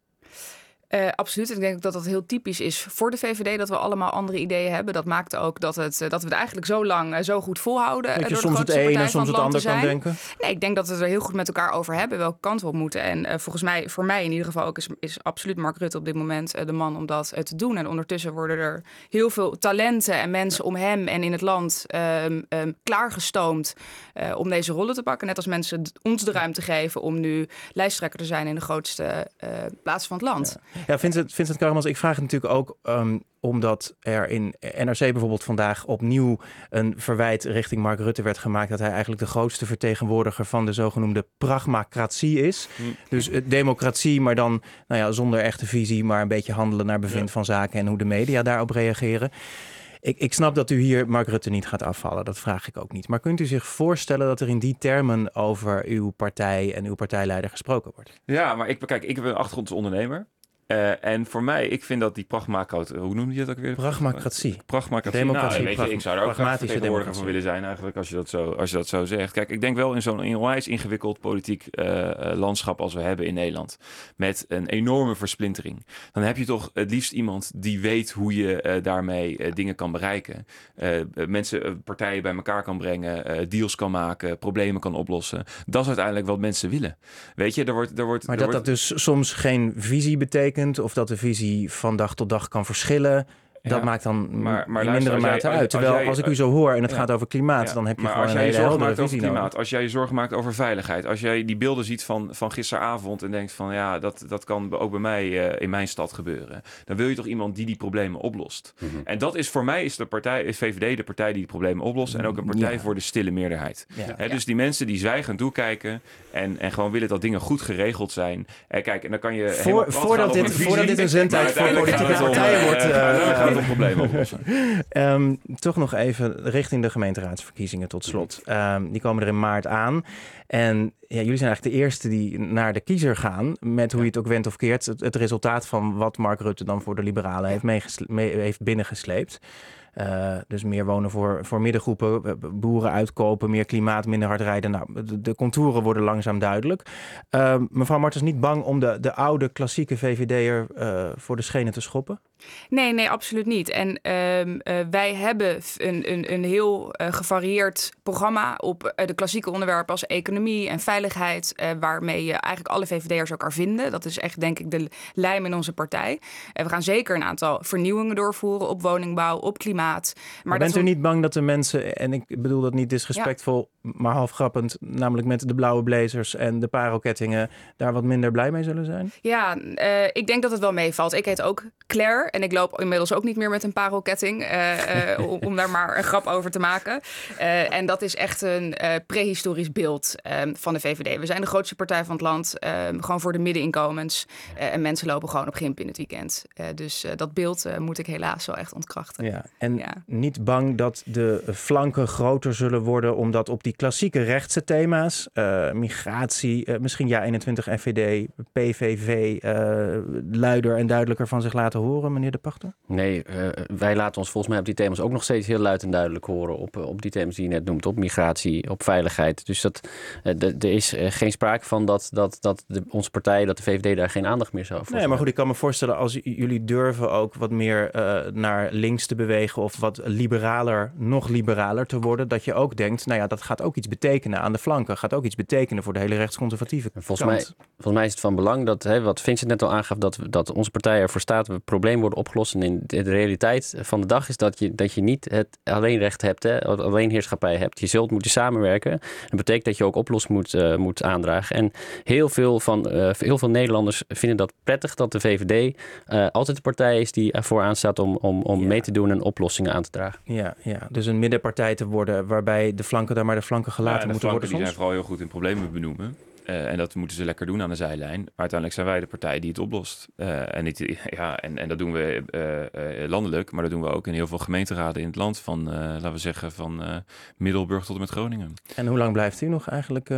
Uh, absoluut. Ik denk dat dat heel typisch is voor de VVD dat we allemaal andere ideeën hebben. Dat maakt ook dat, het, dat we het eigenlijk zo lang uh, zo goed volhouden. Dat je soms het een en soms het ander kan denken. Nee, ik denk dat we het er heel goed met elkaar over hebben welke kant we op moeten. En uh, volgens mij, voor mij in ieder geval ook, is, is absoluut Mark Rutte op dit moment de man om dat te doen. En ondertussen worden er heel veel talenten en mensen om hem en in het land um, um, klaargestoomd om deze rollen te pakken. Net als mensen ons de ruimte geven om nu lijsttrekker te zijn in de grootste plaats van het land. Ja. Ja, Vincent, Vincent Karmans, ik vraag het natuurlijk ook um, omdat er in NRC bijvoorbeeld vandaag opnieuw een verwijt richting Mark Rutte werd gemaakt dat hij eigenlijk de grootste vertegenwoordiger van de zogenoemde pragmacratie is. Hm. Dus uh, democratie, maar dan nou ja, zonder echte visie, maar een beetje handelen naar bevind ja. van zaken en hoe de media daarop reageren. Ik, ik, snap dat u hier Mark Rutte niet gaat afvallen, dat vraag ik ook niet. Maar kunt u zich voorstellen dat er in die termen over uw partij en uw partijleider gesproken wordt? Ja, maar ik, kijk, ik heb een achtergrond als ondernemer. Uh, en voor mij, ik vind dat die pragmacratie, hoe noemde je dat ook weer? Pragmacratie. Pragmacratie. Democratie. Nou, weet je, ik zou er ook graag vertegenwoordiger van willen zijn eigenlijk, als je, dat zo, als je dat zo zegt. Kijk, ik denk wel in zo'n onwijs ingewikkeld politiek uh, landschap als we hebben in Nederland, met een enorme versplintering, dan heb je toch het liefst iemand die weet hoe je uh, daarmee dingen kan bereiken. mensen, partijen bij elkaar kan brengen, deals kan maken, problemen kan oplossen. Dat is uiteindelijk wat mensen willen. Weet je, er wordt... Er wordt maar er dat wordt... dat dus soms geen visie betekent of dat de visie van dag tot dag kan verschillen. Dat Ja, maakt dan maar- maar in mindere jij- mate als- uit. als Terwijl jij- als ik u zo hoor en het Ja. gaat over klimaat, Ja, dan heb je maar gewoon als jij je hele zorgen maakt over klimaat, nodig. als jij je zorgen maakt over veiligheid, als jij die beelden ziet van, van gisteravond en denkt van ja, dat, dat kan ook bij mij eh, in mijn stad gebeuren, dan wil je toch iemand die die problemen oplost. Mhm. En dat is voor mij is de partij, is VVD de partij die die problemen oplost en ook een partij Ja. voor de stille meerderheid. Ja. Hè, dus die mensen die zwijgend toekijken en, en gewoon willen dat dingen goed geregeld zijn. En kijk, en dan kan je Voor- voordat dit- voordat dit een zendtijd voor politieke partijen eh, wordt, eh, gaat het om problemen oplossen. Ehm, toch nog even richting de gemeenteraadsverkiezingen tot slot. Ehm, die komen er in maart aan. En ja, jullie zijn eigenlijk de eerste die naar de kiezer gaan. Met hoe je het ook went of keert. Het, het resultaat van wat Mark Rutte dan voor de Liberalen heeft, meegesle- mee, heeft binnengesleept. Eh, dus meer wonen voor, voor middengroepen, eh, boeren uitkopen, meer klimaat, minder hard rijden. Nou, de, de contouren worden langzaam duidelijk. Ehm, mevrouw Martens, niet bang om de, de oude klassieke VVD'er eh voor de schenen te schoppen? Nee, nee, absoluut niet. En ehm, eh, wij hebben een, een, een heel eh, gevarieerd programma op eh, de klassieke onderwerpen als economie en veiligheid, waarmee je eigenlijk alle VVD'ers elkaar vinden. Dat is echt, denk ik, de lijm in onze partij. We gaan zeker een aantal vernieuwingen doorvoeren op woningbouw, op klimaat. Maar, Maar, dat bent u niet bang dat de mensen, en ik bedoel dat niet disrespectvol, maar half grappend, namelijk met de blauwe blazers en de parelkettingen, daar wat minder blij mee zullen zijn? Ja, eh, ik denk dat het wel meevalt. Ik heet ook Claire en ik loop inmiddels ook niet meer met een parelketting, eh, eh, om, daar maar een grap over te maken. En dat is echt een eh, prehistorisch beeld eh, van de VVD. We zijn de grootste partij van het land, eh, gewoon voor de middeninkomens. En mensen lopen gewoon op gimp in het weekend. Dus dat beeld moet ik helaas wel echt ontkrachten. Ja, en niet bang dat de flanken groter zullen worden, omdat op die klassieke rechtse thema's, eh, migratie, eh, misschien ja 21 FVD, PVV, luider en duidelijker van zich laten horen, meneer De Pachter? Nee, eh, wij laten ons volgens mij op die thema's ook nog steeds heel luid en duidelijk horen. Op, op die thema's die je net noemt, op migratie, op veiligheid. Dus dat, er is geen sprake van dat, dat, dat de, onze partij, dat de VVD daar geen aandacht meer zou voor Nee, maar goed, ik kan me voorstellen als jullie durven ook wat meer naar links te bewegen of wat liberaler, nog liberaler te worden, dat je ook denkt, nou ja, dat gaat ook iets betekenen aan de flanken, gaat ook iets betekenen voor de hele rechtsconservatieve Volgens mij, volgens mij is het van belang dat, hè, wat Vincent net al aangaf, dat, we- dat onze partij ervoor staat, dat problemen worden opgelost. En in de, de realiteit van de dag is dat je, dat je niet het alleen recht hebt, hè, alleen heerschappij hebt. Je zult moeten samenwerken. Dat betekent dat je ook oplossingen moet, eh, moet aandragen. En heel veel, van, eh, heel veel Nederlanders vinden dat prettig dat de VVD eh, altijd de partij is die ervoor aanstaat om, om, om mee te doen en oplossingen aan te dragen. Ja, ja, dus een middenpartij te worden waarbij de flanken daar maar de flanken gelaten Ja, moeten flanken worden die zijn vooral heel goed in problemen benoemen. Eh, en dat moeten ze lekker doen aan de zijlijn. Maar uiteindelijk zijn wij de partij die het oplost. Eh, en, niet, ja, en, en dat doen we eh, landelijk, maar dat doen we ook in heel veel gemeenteraden in het land. Van, laten we zeggen, van Middelburg tot en met Groningen. En hoe lang blijft u nog eigenlijk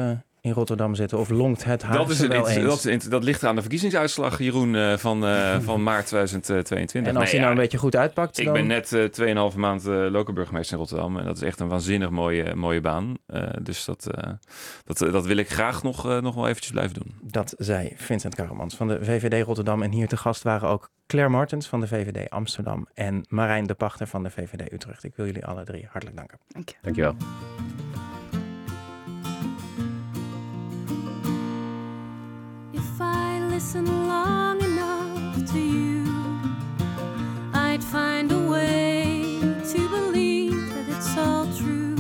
in Rotterdam zitten? Of longt het Haagse Dat, is wel een, eens? dat, is dat ligt aan de verkiezingsuitslag, Jeroen, eh, van, eh, van maart 2022. en als Nee, hij nou ja, een beetje goed uitpakt, Ik dan... ben net eh 2,5 maand eh lokale burgemeester in Rotterdam. En dat is echt een waanzinnig mooie, mooie baan. Eh, dus dat, eh, dat, dat wil ik graag nog, eh, nog wel eventjes blijven doen. Dat zei Vincent Karremans van de VVD Rotterdam. En hier te gast waren ook Claire Martens van de VVD Amsterdam en Marijn de Pachter van de VVD Utrecht. Ik wil jullie alle drie hartelijk danken. Dank je. Dankjewel. Listen long enough to you, I'd find a way to believe that it's all true.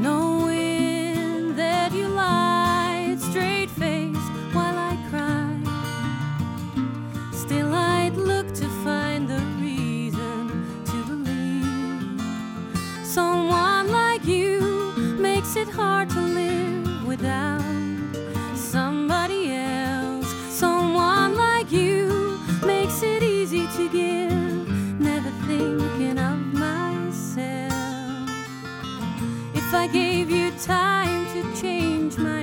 Knowing that you lied straight faced while I cried, still I'd look to find the reason to believe. Someone like you makes it hard to live I gave you time to change my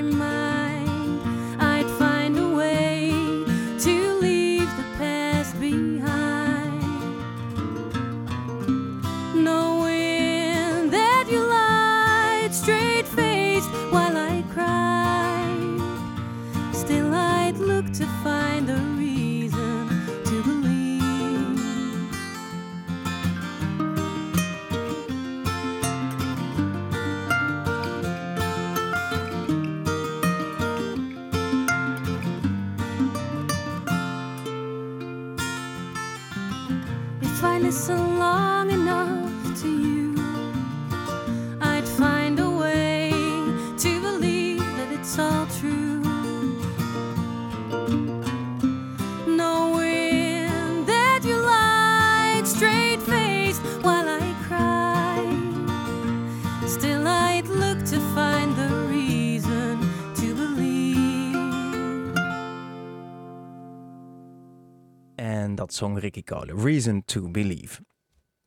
Ricky Cole. Reason to Believe.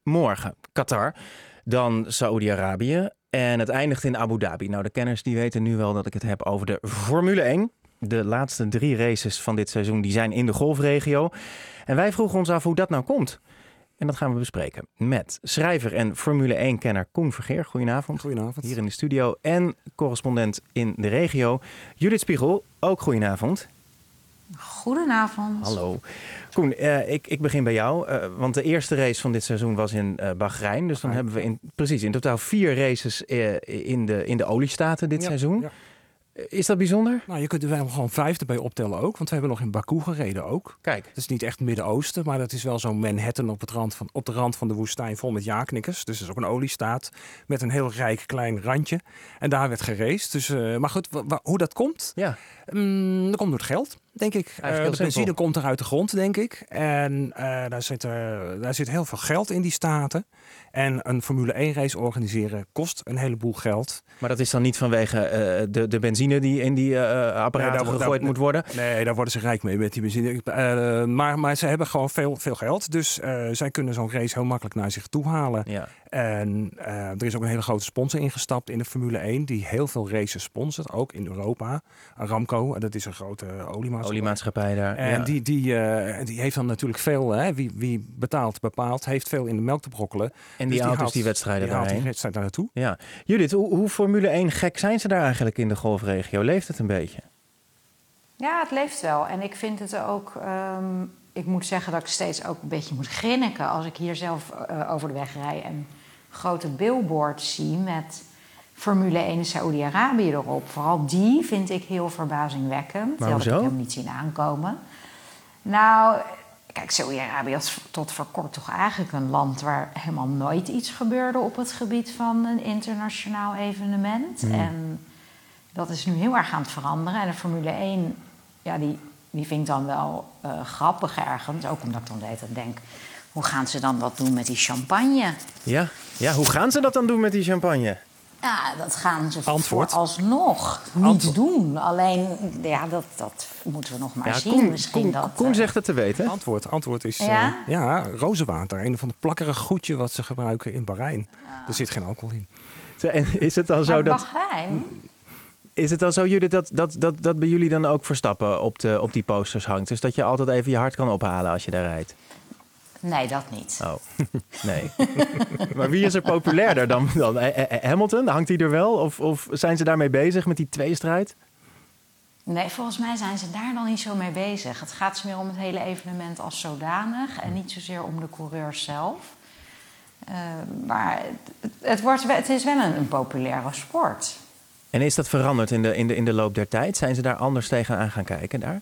Morgen Qatar, dan Saoedi-Arabië en het eindigt in Abu Dhabi. Nou, de kenners die weten nu wel dat ik het heb over de Formule 1. De laatste drie races van dit seizoen die zijn in de golfregio. En wij vroegen ons af hoe dat nou komt. En dat gaan we bespreken met schrijver en Formule 1-kenner Koen Vergeer. Goedenavond. Goedenavond. Hier in de studio en correspondent in de regio. Judith Spiegel, ook goedenavond. Goedenavond. Hallo. Koen, eh, ik, ik begin bij jou. eh, want de eerste race van dit seizoen was in eh Bahrein. Dus dan hebben we in, precies in totaal vier races eh, in, de, in de oliestaten dit Ja, seizoen. ja. Is dat bijzonder? Nou, je kunt er wel gewoon vijf erbij optellen ook. Want we hebben nog in Baku gereden ook. Kijk. Het is niet echt Midden-Oosten, maar dat is wel zo'n Manhattan op, het rand van, op de rand van de woestijn vol met ja-knikkers. Dus het is ook een oliestaat met een heel rijk klein randje. En daar werd geraced. Dus, eh, maar goed, hoe dat komt? Ja. Mm, dat komt door het geld, denk ik. Eh, de simpel. benzine komt er uit de grond, denk ik. En eh, daar, zit, er- daar zit heel veel geld in die staten. En een Formule 1 race organiseren kost een heleboel geld. Maar dat is dan niet vanwege eh, de, de benzine die in die eh, apparaten Nee, daar- gegooid daar- moet worden? Nee, daar worden ze rijk mee met die benzine. Eh, maar, maar ze hebben gewoon veel, veel geld. Dus eh, zij kunnen zo'n race heel makkelijk naar zich toe halen. Ja. En eh, er is ook een hele grote sponsor ingestapt in de Formule 1. Die heel veel races sponsort. Ook in Europa. Aramco, dat is een grote oliemaatschappij. Oliemaatschappij daar. En ja. die, die, eh, die heeft dan natuurlijk veel, hè, wie, wie betaalt, bepaalt, heeft veel in de melk te brokkelen. En die Dus auto's haalt- die wedstrijden die die daarheen. wedstrijd daar naartoe. Ja. Judith, hoe, hoe Formule 1 gek zijn ze daar eigenlijk in de golfregio? Leeft het een beetje? Ja, het leeft wel. En ik vind het ook. ehm, ik moet zeggen dat ik steeds ook een beetje moet grinniken als ik hier zelf eh, over de weg rij en grote billboards zie met Formule 1 Saoedi-Arabië erop. Vooral die vind ik heel verbazingwekkend. Maar die had ik helemaal niet zien aankomen. Nou, kijk, Saoedi-Arabië was tot voor kort toch eigenlijk een land waar helemaal nooit iets gebeurde op het gebied van een internationaal evenement. Hmm. En dat is nu heel erg aan het veranderen. En de Formule 1, ja, die, die vind ik dan wel eh, grappig ergens. Ook omdat ik dan de hele tijd denk, hoe gaan ze dan dat doen met die champagne? Ja. ja, hoe gaan ze dat dan doen met die champagne? Ja, dat gaan ze Antwoord. alsnog niet Antwoord. doen. Alleen, ja, dat, dat moeten we nog maar Ja, zien. Koen- Misschien Koen- dat... Koen eh, zegt het te weten. Antwoord, antwoord is Ja? eh, ja, rozenwater. Een van de plakkerig goedje wat ze gebruiken in Bahrein. Er zit geen alcohol in. En is het dan zo maar dat... Bahrein? Is het dan zo, Judith, dat, dat, dat, dat bij jullie dan ook Verstappen op, de, op die posters hangt? Dus dat je altijd even je hart kan ophalen als je daar rijdt? Nee, dat niet. Oh, nee. maar wie is er populairder dan, dan Eh, eh, Hamilton? Hangt hij er wel? Of, of zijn ze daarmee bezig met die tweestrijd? Nee, volgens mij zijn ze daar dan niet zo mee bezig. Het gaat ze meer om het hele evenement als zodanig en niet zozeer om de coureurs zelf. Eh, maar het, het, wordt, het is wel een, een populaire sport. En is dat veranderd in de, in, de, in de loop der tijd? Zijn ze daar anders tegenaan gaan kijken daar?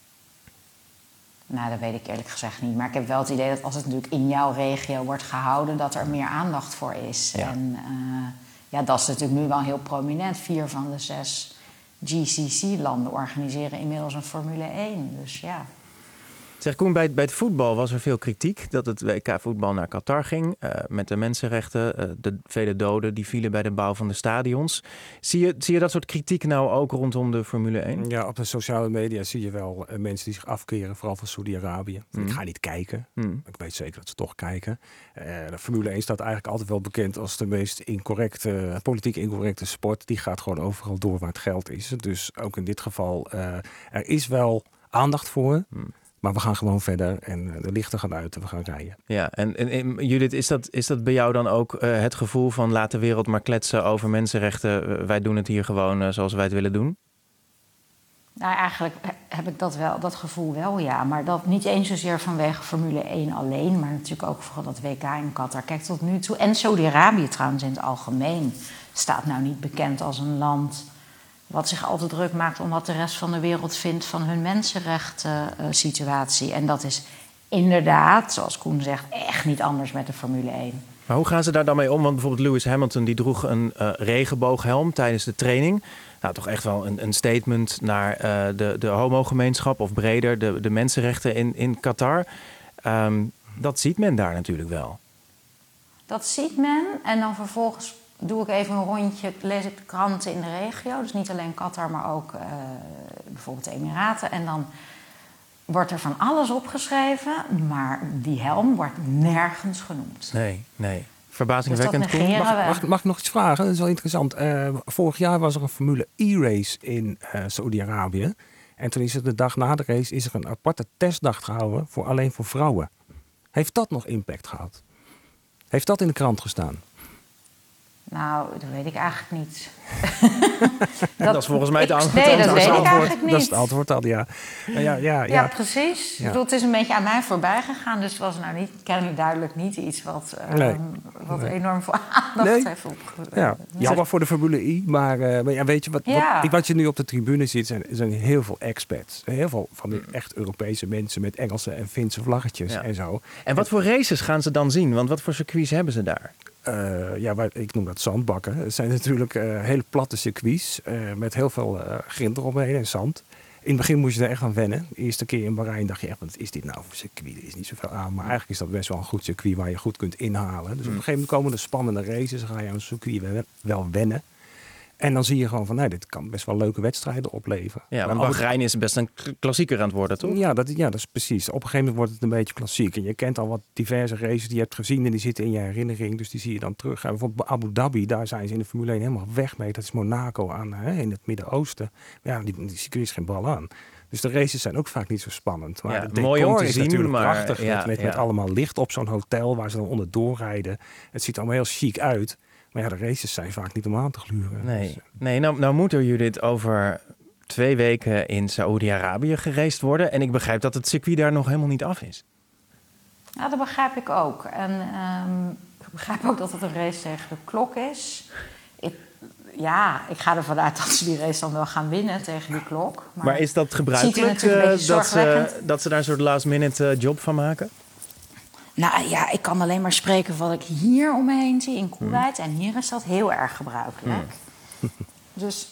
Nou, dat weet ik eerlijk gezegd niet. Maar ik heb wel het idee dat als het natuurlijk in jouw regio wordt gehouden, dat er meer aandacht voor is. Ja. En eh, ja, dat is natuurlijk nu wel heel prominent. Vier van de zes GCC-landen organiseren inmiddels een Formule 1. Dus ja. Zeg Koen, bij, het- bij het voetbal was er veel kritiek dat het WK-voetbal naar Qatar ging. eh, met de mensenrechten, eh, de vele doden die vielen bij de bouw van de stadions. Zie je, zie je dat soort kritiek nou ook rondom de Formule 1? Ja, op de sociale media zie je wel eh, mensen die zich afkeren, vooral van Saudi-Arabië. Mm. Ik ga niet kijken. Mm. Ik weet zeker dat ze toch kijken. De Formule 1 staat eigenlijk altijd wel bekend als de meest incorrecte, politiek incorrecte sport. Die gaat gewoon overal door waar het geld is. Dus ook in dit geval, er is wel aandacht voor. Maar we gaan gewoon verder en eh, de lichten gaan uit en we gaan rijden. Ja, en, en, en Judith, is dat, is dat bij jou dan ook eh, het gevoel van laat de wereld maar kletsen over mensenrechten? Eh, wij doen het hier gewoon zoals wij het willen doen? Nou, eigenlijk heb ik dat, wel, dat gevoel wel, ja. Maar dat niet eens zozeer vanwege Formule 1 alleen, maar natuurlijk ook vooral dat WK in Qatar. Kijk, tot nu toe, en Saudi-Arabië trouwens in het algemeen, staat nou niet bekend als een land wat zich altijd druk maakt om wat de rest van de wereld vindt van hun mensenrechten eh, situatie. En dat is inderdaad, zoals Koen zegt, echt niet anders met de Formule 1. Maar hoe gaan ze daar dan mee om? Want bijvoorbeeld Lewis Hamilton die droeg een eh, regenbooghelm tijdens de training. Nou, toch echt wel een, een statement naar eh, de, de homogemeenschap of breder de, de mensenrechten in, in Qatar. Ehm, dat ziet men daar natuurlijk wel. Dat ziet men en dan vervolgens doe ik even een rondje, lees ik de kranten in de regio. Dus niet alleen Qatar, maar ook eh, bijvoorbeeld de Emiraten. En dan wordt er van alles opgeschreven, maar die helm wordt nergens genoemd. Nee, nee. Verbazingwekkend. Dus Mag, mag, mag ik nog iets vragen? Dat is wel interessant. Eh, vorig jaar was er een Formule E-race in eh Saudi-Arabië. En toen is er de dag na de race is er een aparte testdag gehouden voor alleen voor vrouwen. Heeft dat nog impact gehad? Heeft dat in de krant gestaan? Nou, dat weet ik eigenlijk niet. Dat is volgens mij het antwoord. Nee, dat Dat weet is ik het eigenlijk niet. Dat is het antwoord al, ja. Ja, ja, ja, Ja, precies. Ja. Ik bedoel, het is een beetje aan mij voorbij gegaan. Dus het was nou niet, kennelijk duidelijk niet iets wat, eh, Nee. wat Nee. enorm veel aandacht Nee. heeft opgeroepen. Ja, jammer voor de Formule I. Maar, eh, maar ja, weet je, wat, Ja. wat, je nu op de tribune ziet, zijn, zijn heel veel expats. Heel veel van die echt Europese mensen met Engelse en Finse vlaggetjes Ja. en zo. En wat voor races gaan ze dan zien? Want wat voor circuits hebben ze daar? Eh, ja, ik noem dat zandbakken. Het zijn natuurlijk eh, hele platte circuits eh, met heel veel grind eromheen en zand. In het begin moest je er echt aan wennen. De eerste keer in Bahrein dacht je echt, wat is dit nou voor circuit? Er is niet zoveel aan. Maar eigenlijk is dat best wel een goed circuit waar je goed kunt inhalen. Dus op een gegeven moment komen er spannende races. Dan ga je aan een circuit wel wennen. En dan zie je gewoon van, nou, dit kan best wel leuke wedstrijden opleveren. Ja, Maar Bahrein is best een klassieker aan het worden, toch? ja dat, ja, dat is precies. Op een gegeven moment wordt het een beetje klassiek. En je kent al wat diverse races die je hebt gezien en die zitten in je herinnering. Dus die zie je dan terug. En bijvoorbeeld Abu Dhabi, daar zijn ze in de Formule 1 helemaal weg mee. Dat is Monaco aan, hè, in het Midden-Oosten. Ja, die, die circuit is geen bal aan. Dus de races zijn ook vaak niet zo spannend. Maar Ja, het mooi om te is zien, natuurlijk maar prachtig. ja, met, met, met ja. allemaal licht op zo'n hotel waar ze dan onderdoor rijden. Het ziet allemaal heel chic uit. Maar ja, de races zijn vaak niet om aan te gluren. Nee, Dus, nee nou, nou moet er Judith over twee weken in Saoedi-Arabië gereisd worden. En ik begrijp dat het circuit daar nog helemaal niet af is. Ja, dat begrijp ik ook. En ehm, ik begrijp ook dat het een race tegen de klok is. Ik, ja, ik ga ervan uit dat ze die race dan wel gaan winnen tegen die klok. Maar, is dat gebruikelijk eh, dat, ze, dat ze daar een soort last-minute eh, job van maken? Nou ja, ik kan alleen maar spreken wat ik hier om me heen zie in Kuwait. En hier is dat heel erg gebruikelijk. Dus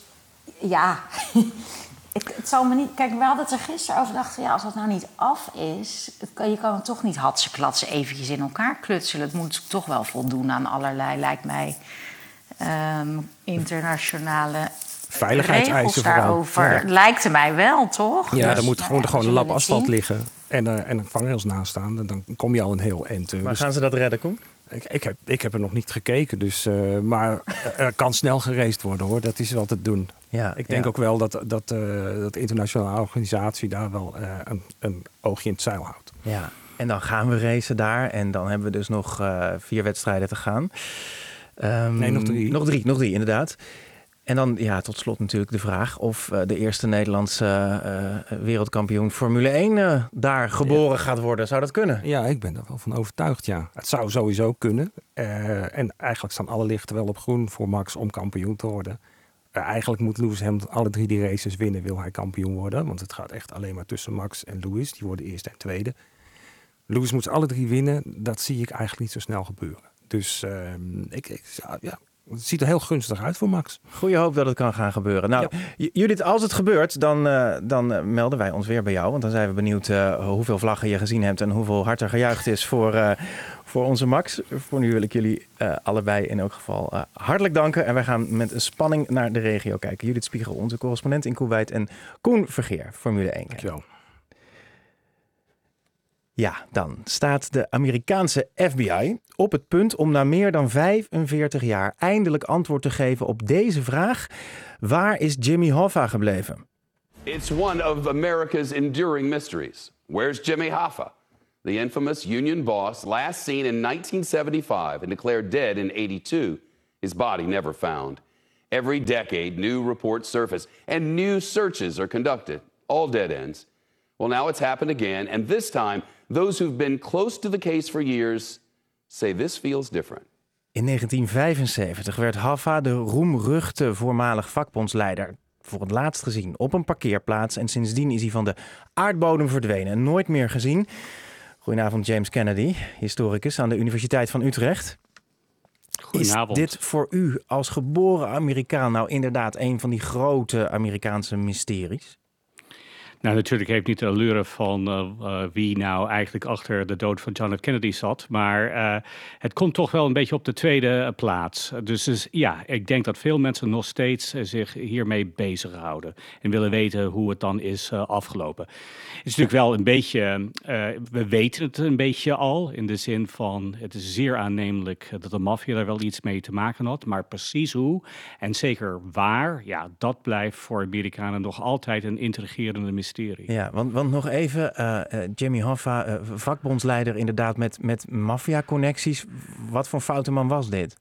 ja, ik, het zal me niet... Kijk, we hadden het er gisteren over. dachten, ja, als dat nou niet af is... Het kan, je kan het toch niet hatsen klatsen eventjes in elkaar klutselen. Het moet toch wel voldoen aan allerlei, lijkt mij... ehm, internationale Veiligheidseisen daarover. Ja. Lijkt er mij wel, toch? Ja, Dus, er moet nou gewoon, gewoon een lap asfalt zien. liggen en, eh, en een vangrails naast staan. Dan kom je al een heel eind. eh, Maar dus- gaan ze dat redden, Koen? Ik, ik, heb, ik heb er nog niet gekeken, dus, eh, maar er kan snel gereisd worden hoor. Dat is wel te doen. Ja, ik denk ja. ook wel dat, dat, dat de internationale organisatie daar wel een, een oogje in het zeil houdt. Ja, en dan gaan we racen daar. En dan hebben we dus nog vier wedstrijden te gaan. Ehm, Nee, nog drie. Nog drie, nog drie, inderdaad. En dan, ja, tot slot natuurlijk de vraag of eh, de eerste Nederlandse eh, wereldkampioen Formule 1 eh, daar geboren gaat worden. Zou dat kunnen? Ja, ik ben er wel van overtuigd, ja. Het zou sowieso kunnen. Eh, en eigenlijk staan alle lichten wel op groen voor Max om kampioen te worden. Eh, eigenlijk moet Lewis Hamilton alle drie die races winnen, wil hij kampioen worden. Want het gaat echt alleen maar tussen Max en Lewis. Die worden eerste en tweede. Lewis moet ze alle drie winnen. Dat zie ik eigenlijk niet zo snel gebeuren. Dus ehm, ik, ik, ja, het ziet er heel gunstig uit voor Max. Goeie hoop dat het kan gaan gebeuren. Nou, Judith, als het gebeurt, dan, eh, dan eh, melden wij ons weer bij jou. Want dan zijn we benieuwd eh, hoeveel vlaggen je gezien hebt en hoeveel hard er gejuicht is voor, eh, voor onze Max. Voor nu wil ik jullie eh, allebei in elk geval eh, hartelijk danken. En wij gaan met een spanning naar de regio kijken. Judith Spiegel, onze correspondent in Kuwait. En Koen Vergeer, Formule 1. Dankjewel. Ja, dan staat de Amerikaanse FBI op het punt om na meer dan 45 jaar eindelijk antwoord te geven op deze vraag. Waar is Jimmy Hoffa gebleven? It's one of America's enduring mysteries. Where's Jimmy Hoffa? The infamous union boss, last seen in 1975 and declared dead in 82. His body never found. Every decade, new reports surface and new searches are conducted, all dead ends. Well, now it's happened again, and this time, those who've been close to the case for years say this feels different. In 1975 werd Hoffa, de roemruchte voormalig vakbondsleider, voor het laatst gezien op een parkeerplaats. En sindsdien is hij van de aardbodem verdwenen en nooit meer gezien. Goedenavond, James Kennedy, historicus aan de Universiteit van Utrecht. Goedenavond. Is dit voor u als geboren Amerikaan nou inderdaad een van die grote Amerikaanse mysteries? Nou, natuurlijk heeft niet de allure van eh, eh, wie nou eigenlijk achter de dood van John F. Kennedy zat. Maar eh, het komt toch wel een beetje op de tweede plaats. Dus, ja, ik denk dat veel mensen nog steeds zich hiermee bezighouden. En willen weten hoe het dan is afgelopen. Het is natuurlijk wel een beetje, we weten het een beetje al. In de zin van, het is zeer aannemelijk dat de maffia daar wel iets mee te maken had. Maar precies hoe en zeker waar, ja, dat blijft voor Amerikanen nog altijd een intrigerende mysterie. Ja, want, want nog even, eh, eh, Jimmy Hoffa, eh, vakbondsleider inderdaad met, met maffia-connecties. Wat voor foute man was dit?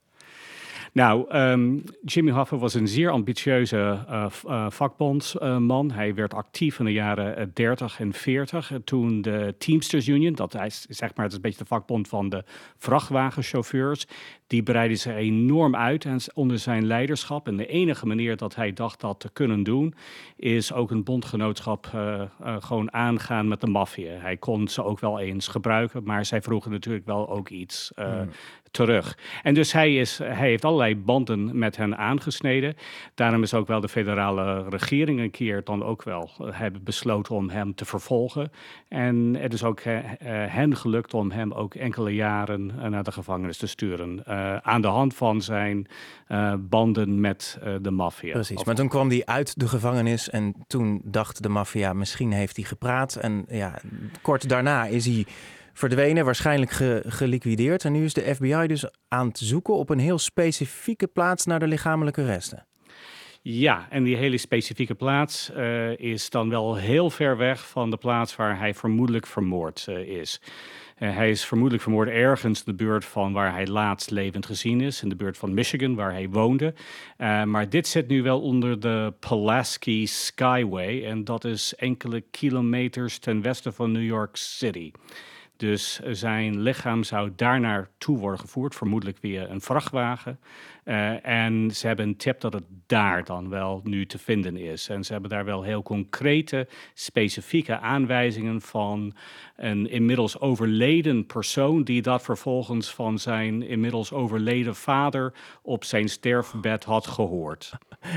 Nou, ehm, Jimmy Hoffa was een zeer ambitieuze eh, eh, vakbondsman. Hij werd actief in de jaren eh, 30 en 40. eh, Toen de Teamsters Union, dat is zeg maar, het is een beetje de vakbond van de vrachtwagenchauffeurs, die breidde zich enorm uit en onder zijn leiderschap. En de enige manier dat hij dacht dat te kunnen doen, is ook een bondgenootschap eh, eh, gewoon aangaan met de maffia. Hij kon ze ook wel eens gebruiken, maar zij vroegen natuurlijk wel ook iets eh, Hmm. Terug. En dus hij, is, hij heeft allerlei banden met hen aangesneden. Daarom is ook wel de federale regering een keer dan ook wel eh, hebben besloten om hem te vervolgen. En het is ook eh, eh, hen gelukt om hem ook enkele jaren naar de gevangenis te sturen. aan de hand van zijn banden met de maffia. Precies, maar toen kwam hij uit de gevangenis en toen dacht de maffia, misschien heeft hij gepraat. En ja, kort daarna is hij verdwenen, waarschijnlijk ge- geliquideerd. En nu is de FBI dus aan het zoeken op een heel specifieke plaats naar de lichamelijke resten. Ja, en die hele specifieke plaats eh, is dan wel heel ver weg van de plaats waar hij vermoedelijk vermoord eh, is. Eh, hij is vermoedelijk vermoord ergens in de buurt van waar hij laatst levend gezien is, in de buurt van Michigan, waar hij woonde. Maar dit zit nu wel onder de Pulaski Skyway en dat is enkele kilometers ten westen van New York City. Dus zijn lichaam zou daar naartoe worden gevoerd, vermoedelijk via een vrachtwagen. Eh, en ze hebben een tip dat het daar dan wel nu te vinden is. En ze hebben daar wel heel concrete, specifieke aanwijzingen van een inmiddels overleden persoon, die dat vervolgens van zijn inmiddels overleden vader op zijn sterfbed had gehoord.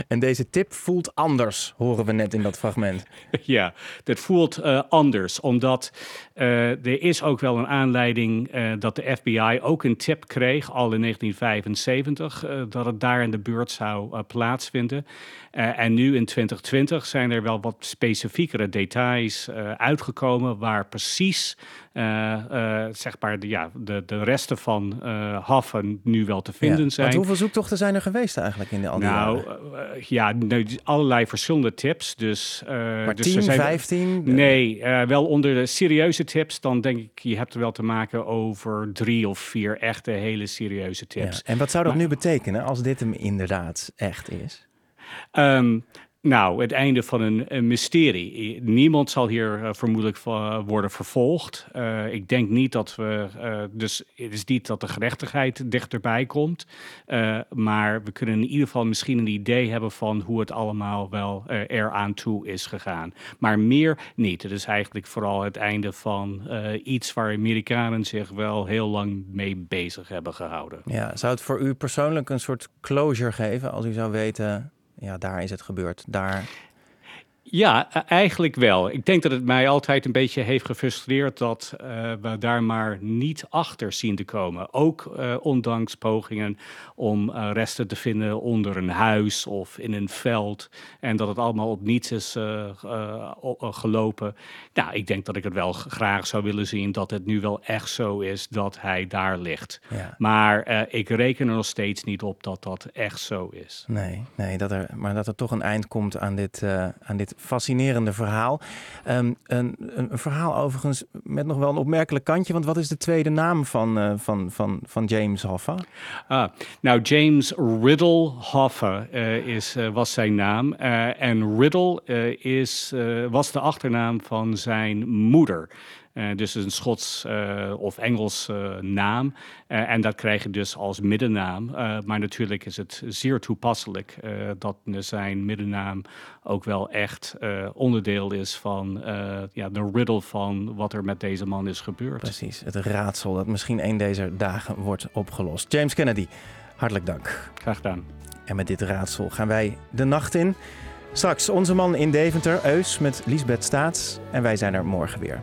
En deze tip voelt anders, horen we net in dat fragment. Ja, dat voelt eh, anders, omdat eh, er is ook wel een aanleiding dat de FBI ook een tip kreeg, al in 1975, eh, eh, dat het daar in de buurt zou eh, plaatsvinden. Eh, en nu in 2020 zijn er wel wat specifiekere details eh, uitgekomen waar precies zeg maar de, ja, de, de resten van eh Haffen nu wel te vinden Ja, zijn. Want hoeveel zoektochten zijn er geweest eigenlijk in de al die Nou, eh, ja, nee, allerlei verschillende tips. Dus, eh Maar dus 10, er zijn- 15? Nee, eh, wel onder de serieuze tips. Dan denk ik, je hebt er wel te maken over drie of vier echte hele serieuze Ja. tips. En wat zou dat Maar- nu betekenen als dit hem inderdaad echt is? Ehm, nou, het einde van een, mysterie. Niemand zal hier eh, vermoedelijk va- worden vervolgd. Eh, ik denk niet dat we. eh, dus het is niet dat de gerechtigheid dichterbij komt. Eh, maar we kunnen in ieder geval misschien een idee hebben van hoe het allemaal wel eh, eraan toe is gegaan. Maar meer niet. Het is eigenlijk vooral het einde van eh, iets waar Amerikanen zich wel heel lang mee bezig hebben gehouden. Ja, zou het voor u persoonlijk een soort closure geven als u zou weten, ja, daar is het gebeurd, daar... Ja, e- eigenlijk wel. Ik denk dat het mij altijd een beetje heeft gefrustreerd dat eh, we daar maar niet achter zien te komen. Ook eh, ondanks pogingen om eh, resten te vinden onder een huis of in een veld. En dat het allemaal op niets is gelopen. Nou, ik denk dat ik het wel graag zou willen zien dat het nu wel echt zo is dat hij daar ligt. Ja. Maar ik reken er nog steeds niet op dat dat echt zo is. Nee, nee dat er, maar dat er toch een eind komt aan dit, aan dit fascinerende verhaal. Ehm, een, een, verhaal overigens met nog wel een opmerkelijk kantje, want wat is de tweede naam van, eh, van, van, van James Hoffa? Ah, nou, James Riddle Hoffa eh, is, eh, was zijn naam. En Riddle is, was de achternaam van zijn moeder. Eh, dus een Schots eh, of Engels eh, naam. En dat krijg je dus als middennaam. Maar natuurlijk is het zeer toepasselijk dat zijn middennaam ook wel echt onderdeel is van ja, de riddle van wat er met deze man is gebeurd. Precies, het raadsel dat misschien een deze dagen wordt opgelost. James Kennedy, hartelijk dank. Graag gedaan. En met dit raadsel gaan wij de nacht in. Straks onze man in Deventer, Eus, met Lisbeth Staats. En wij zijn er morgen weer.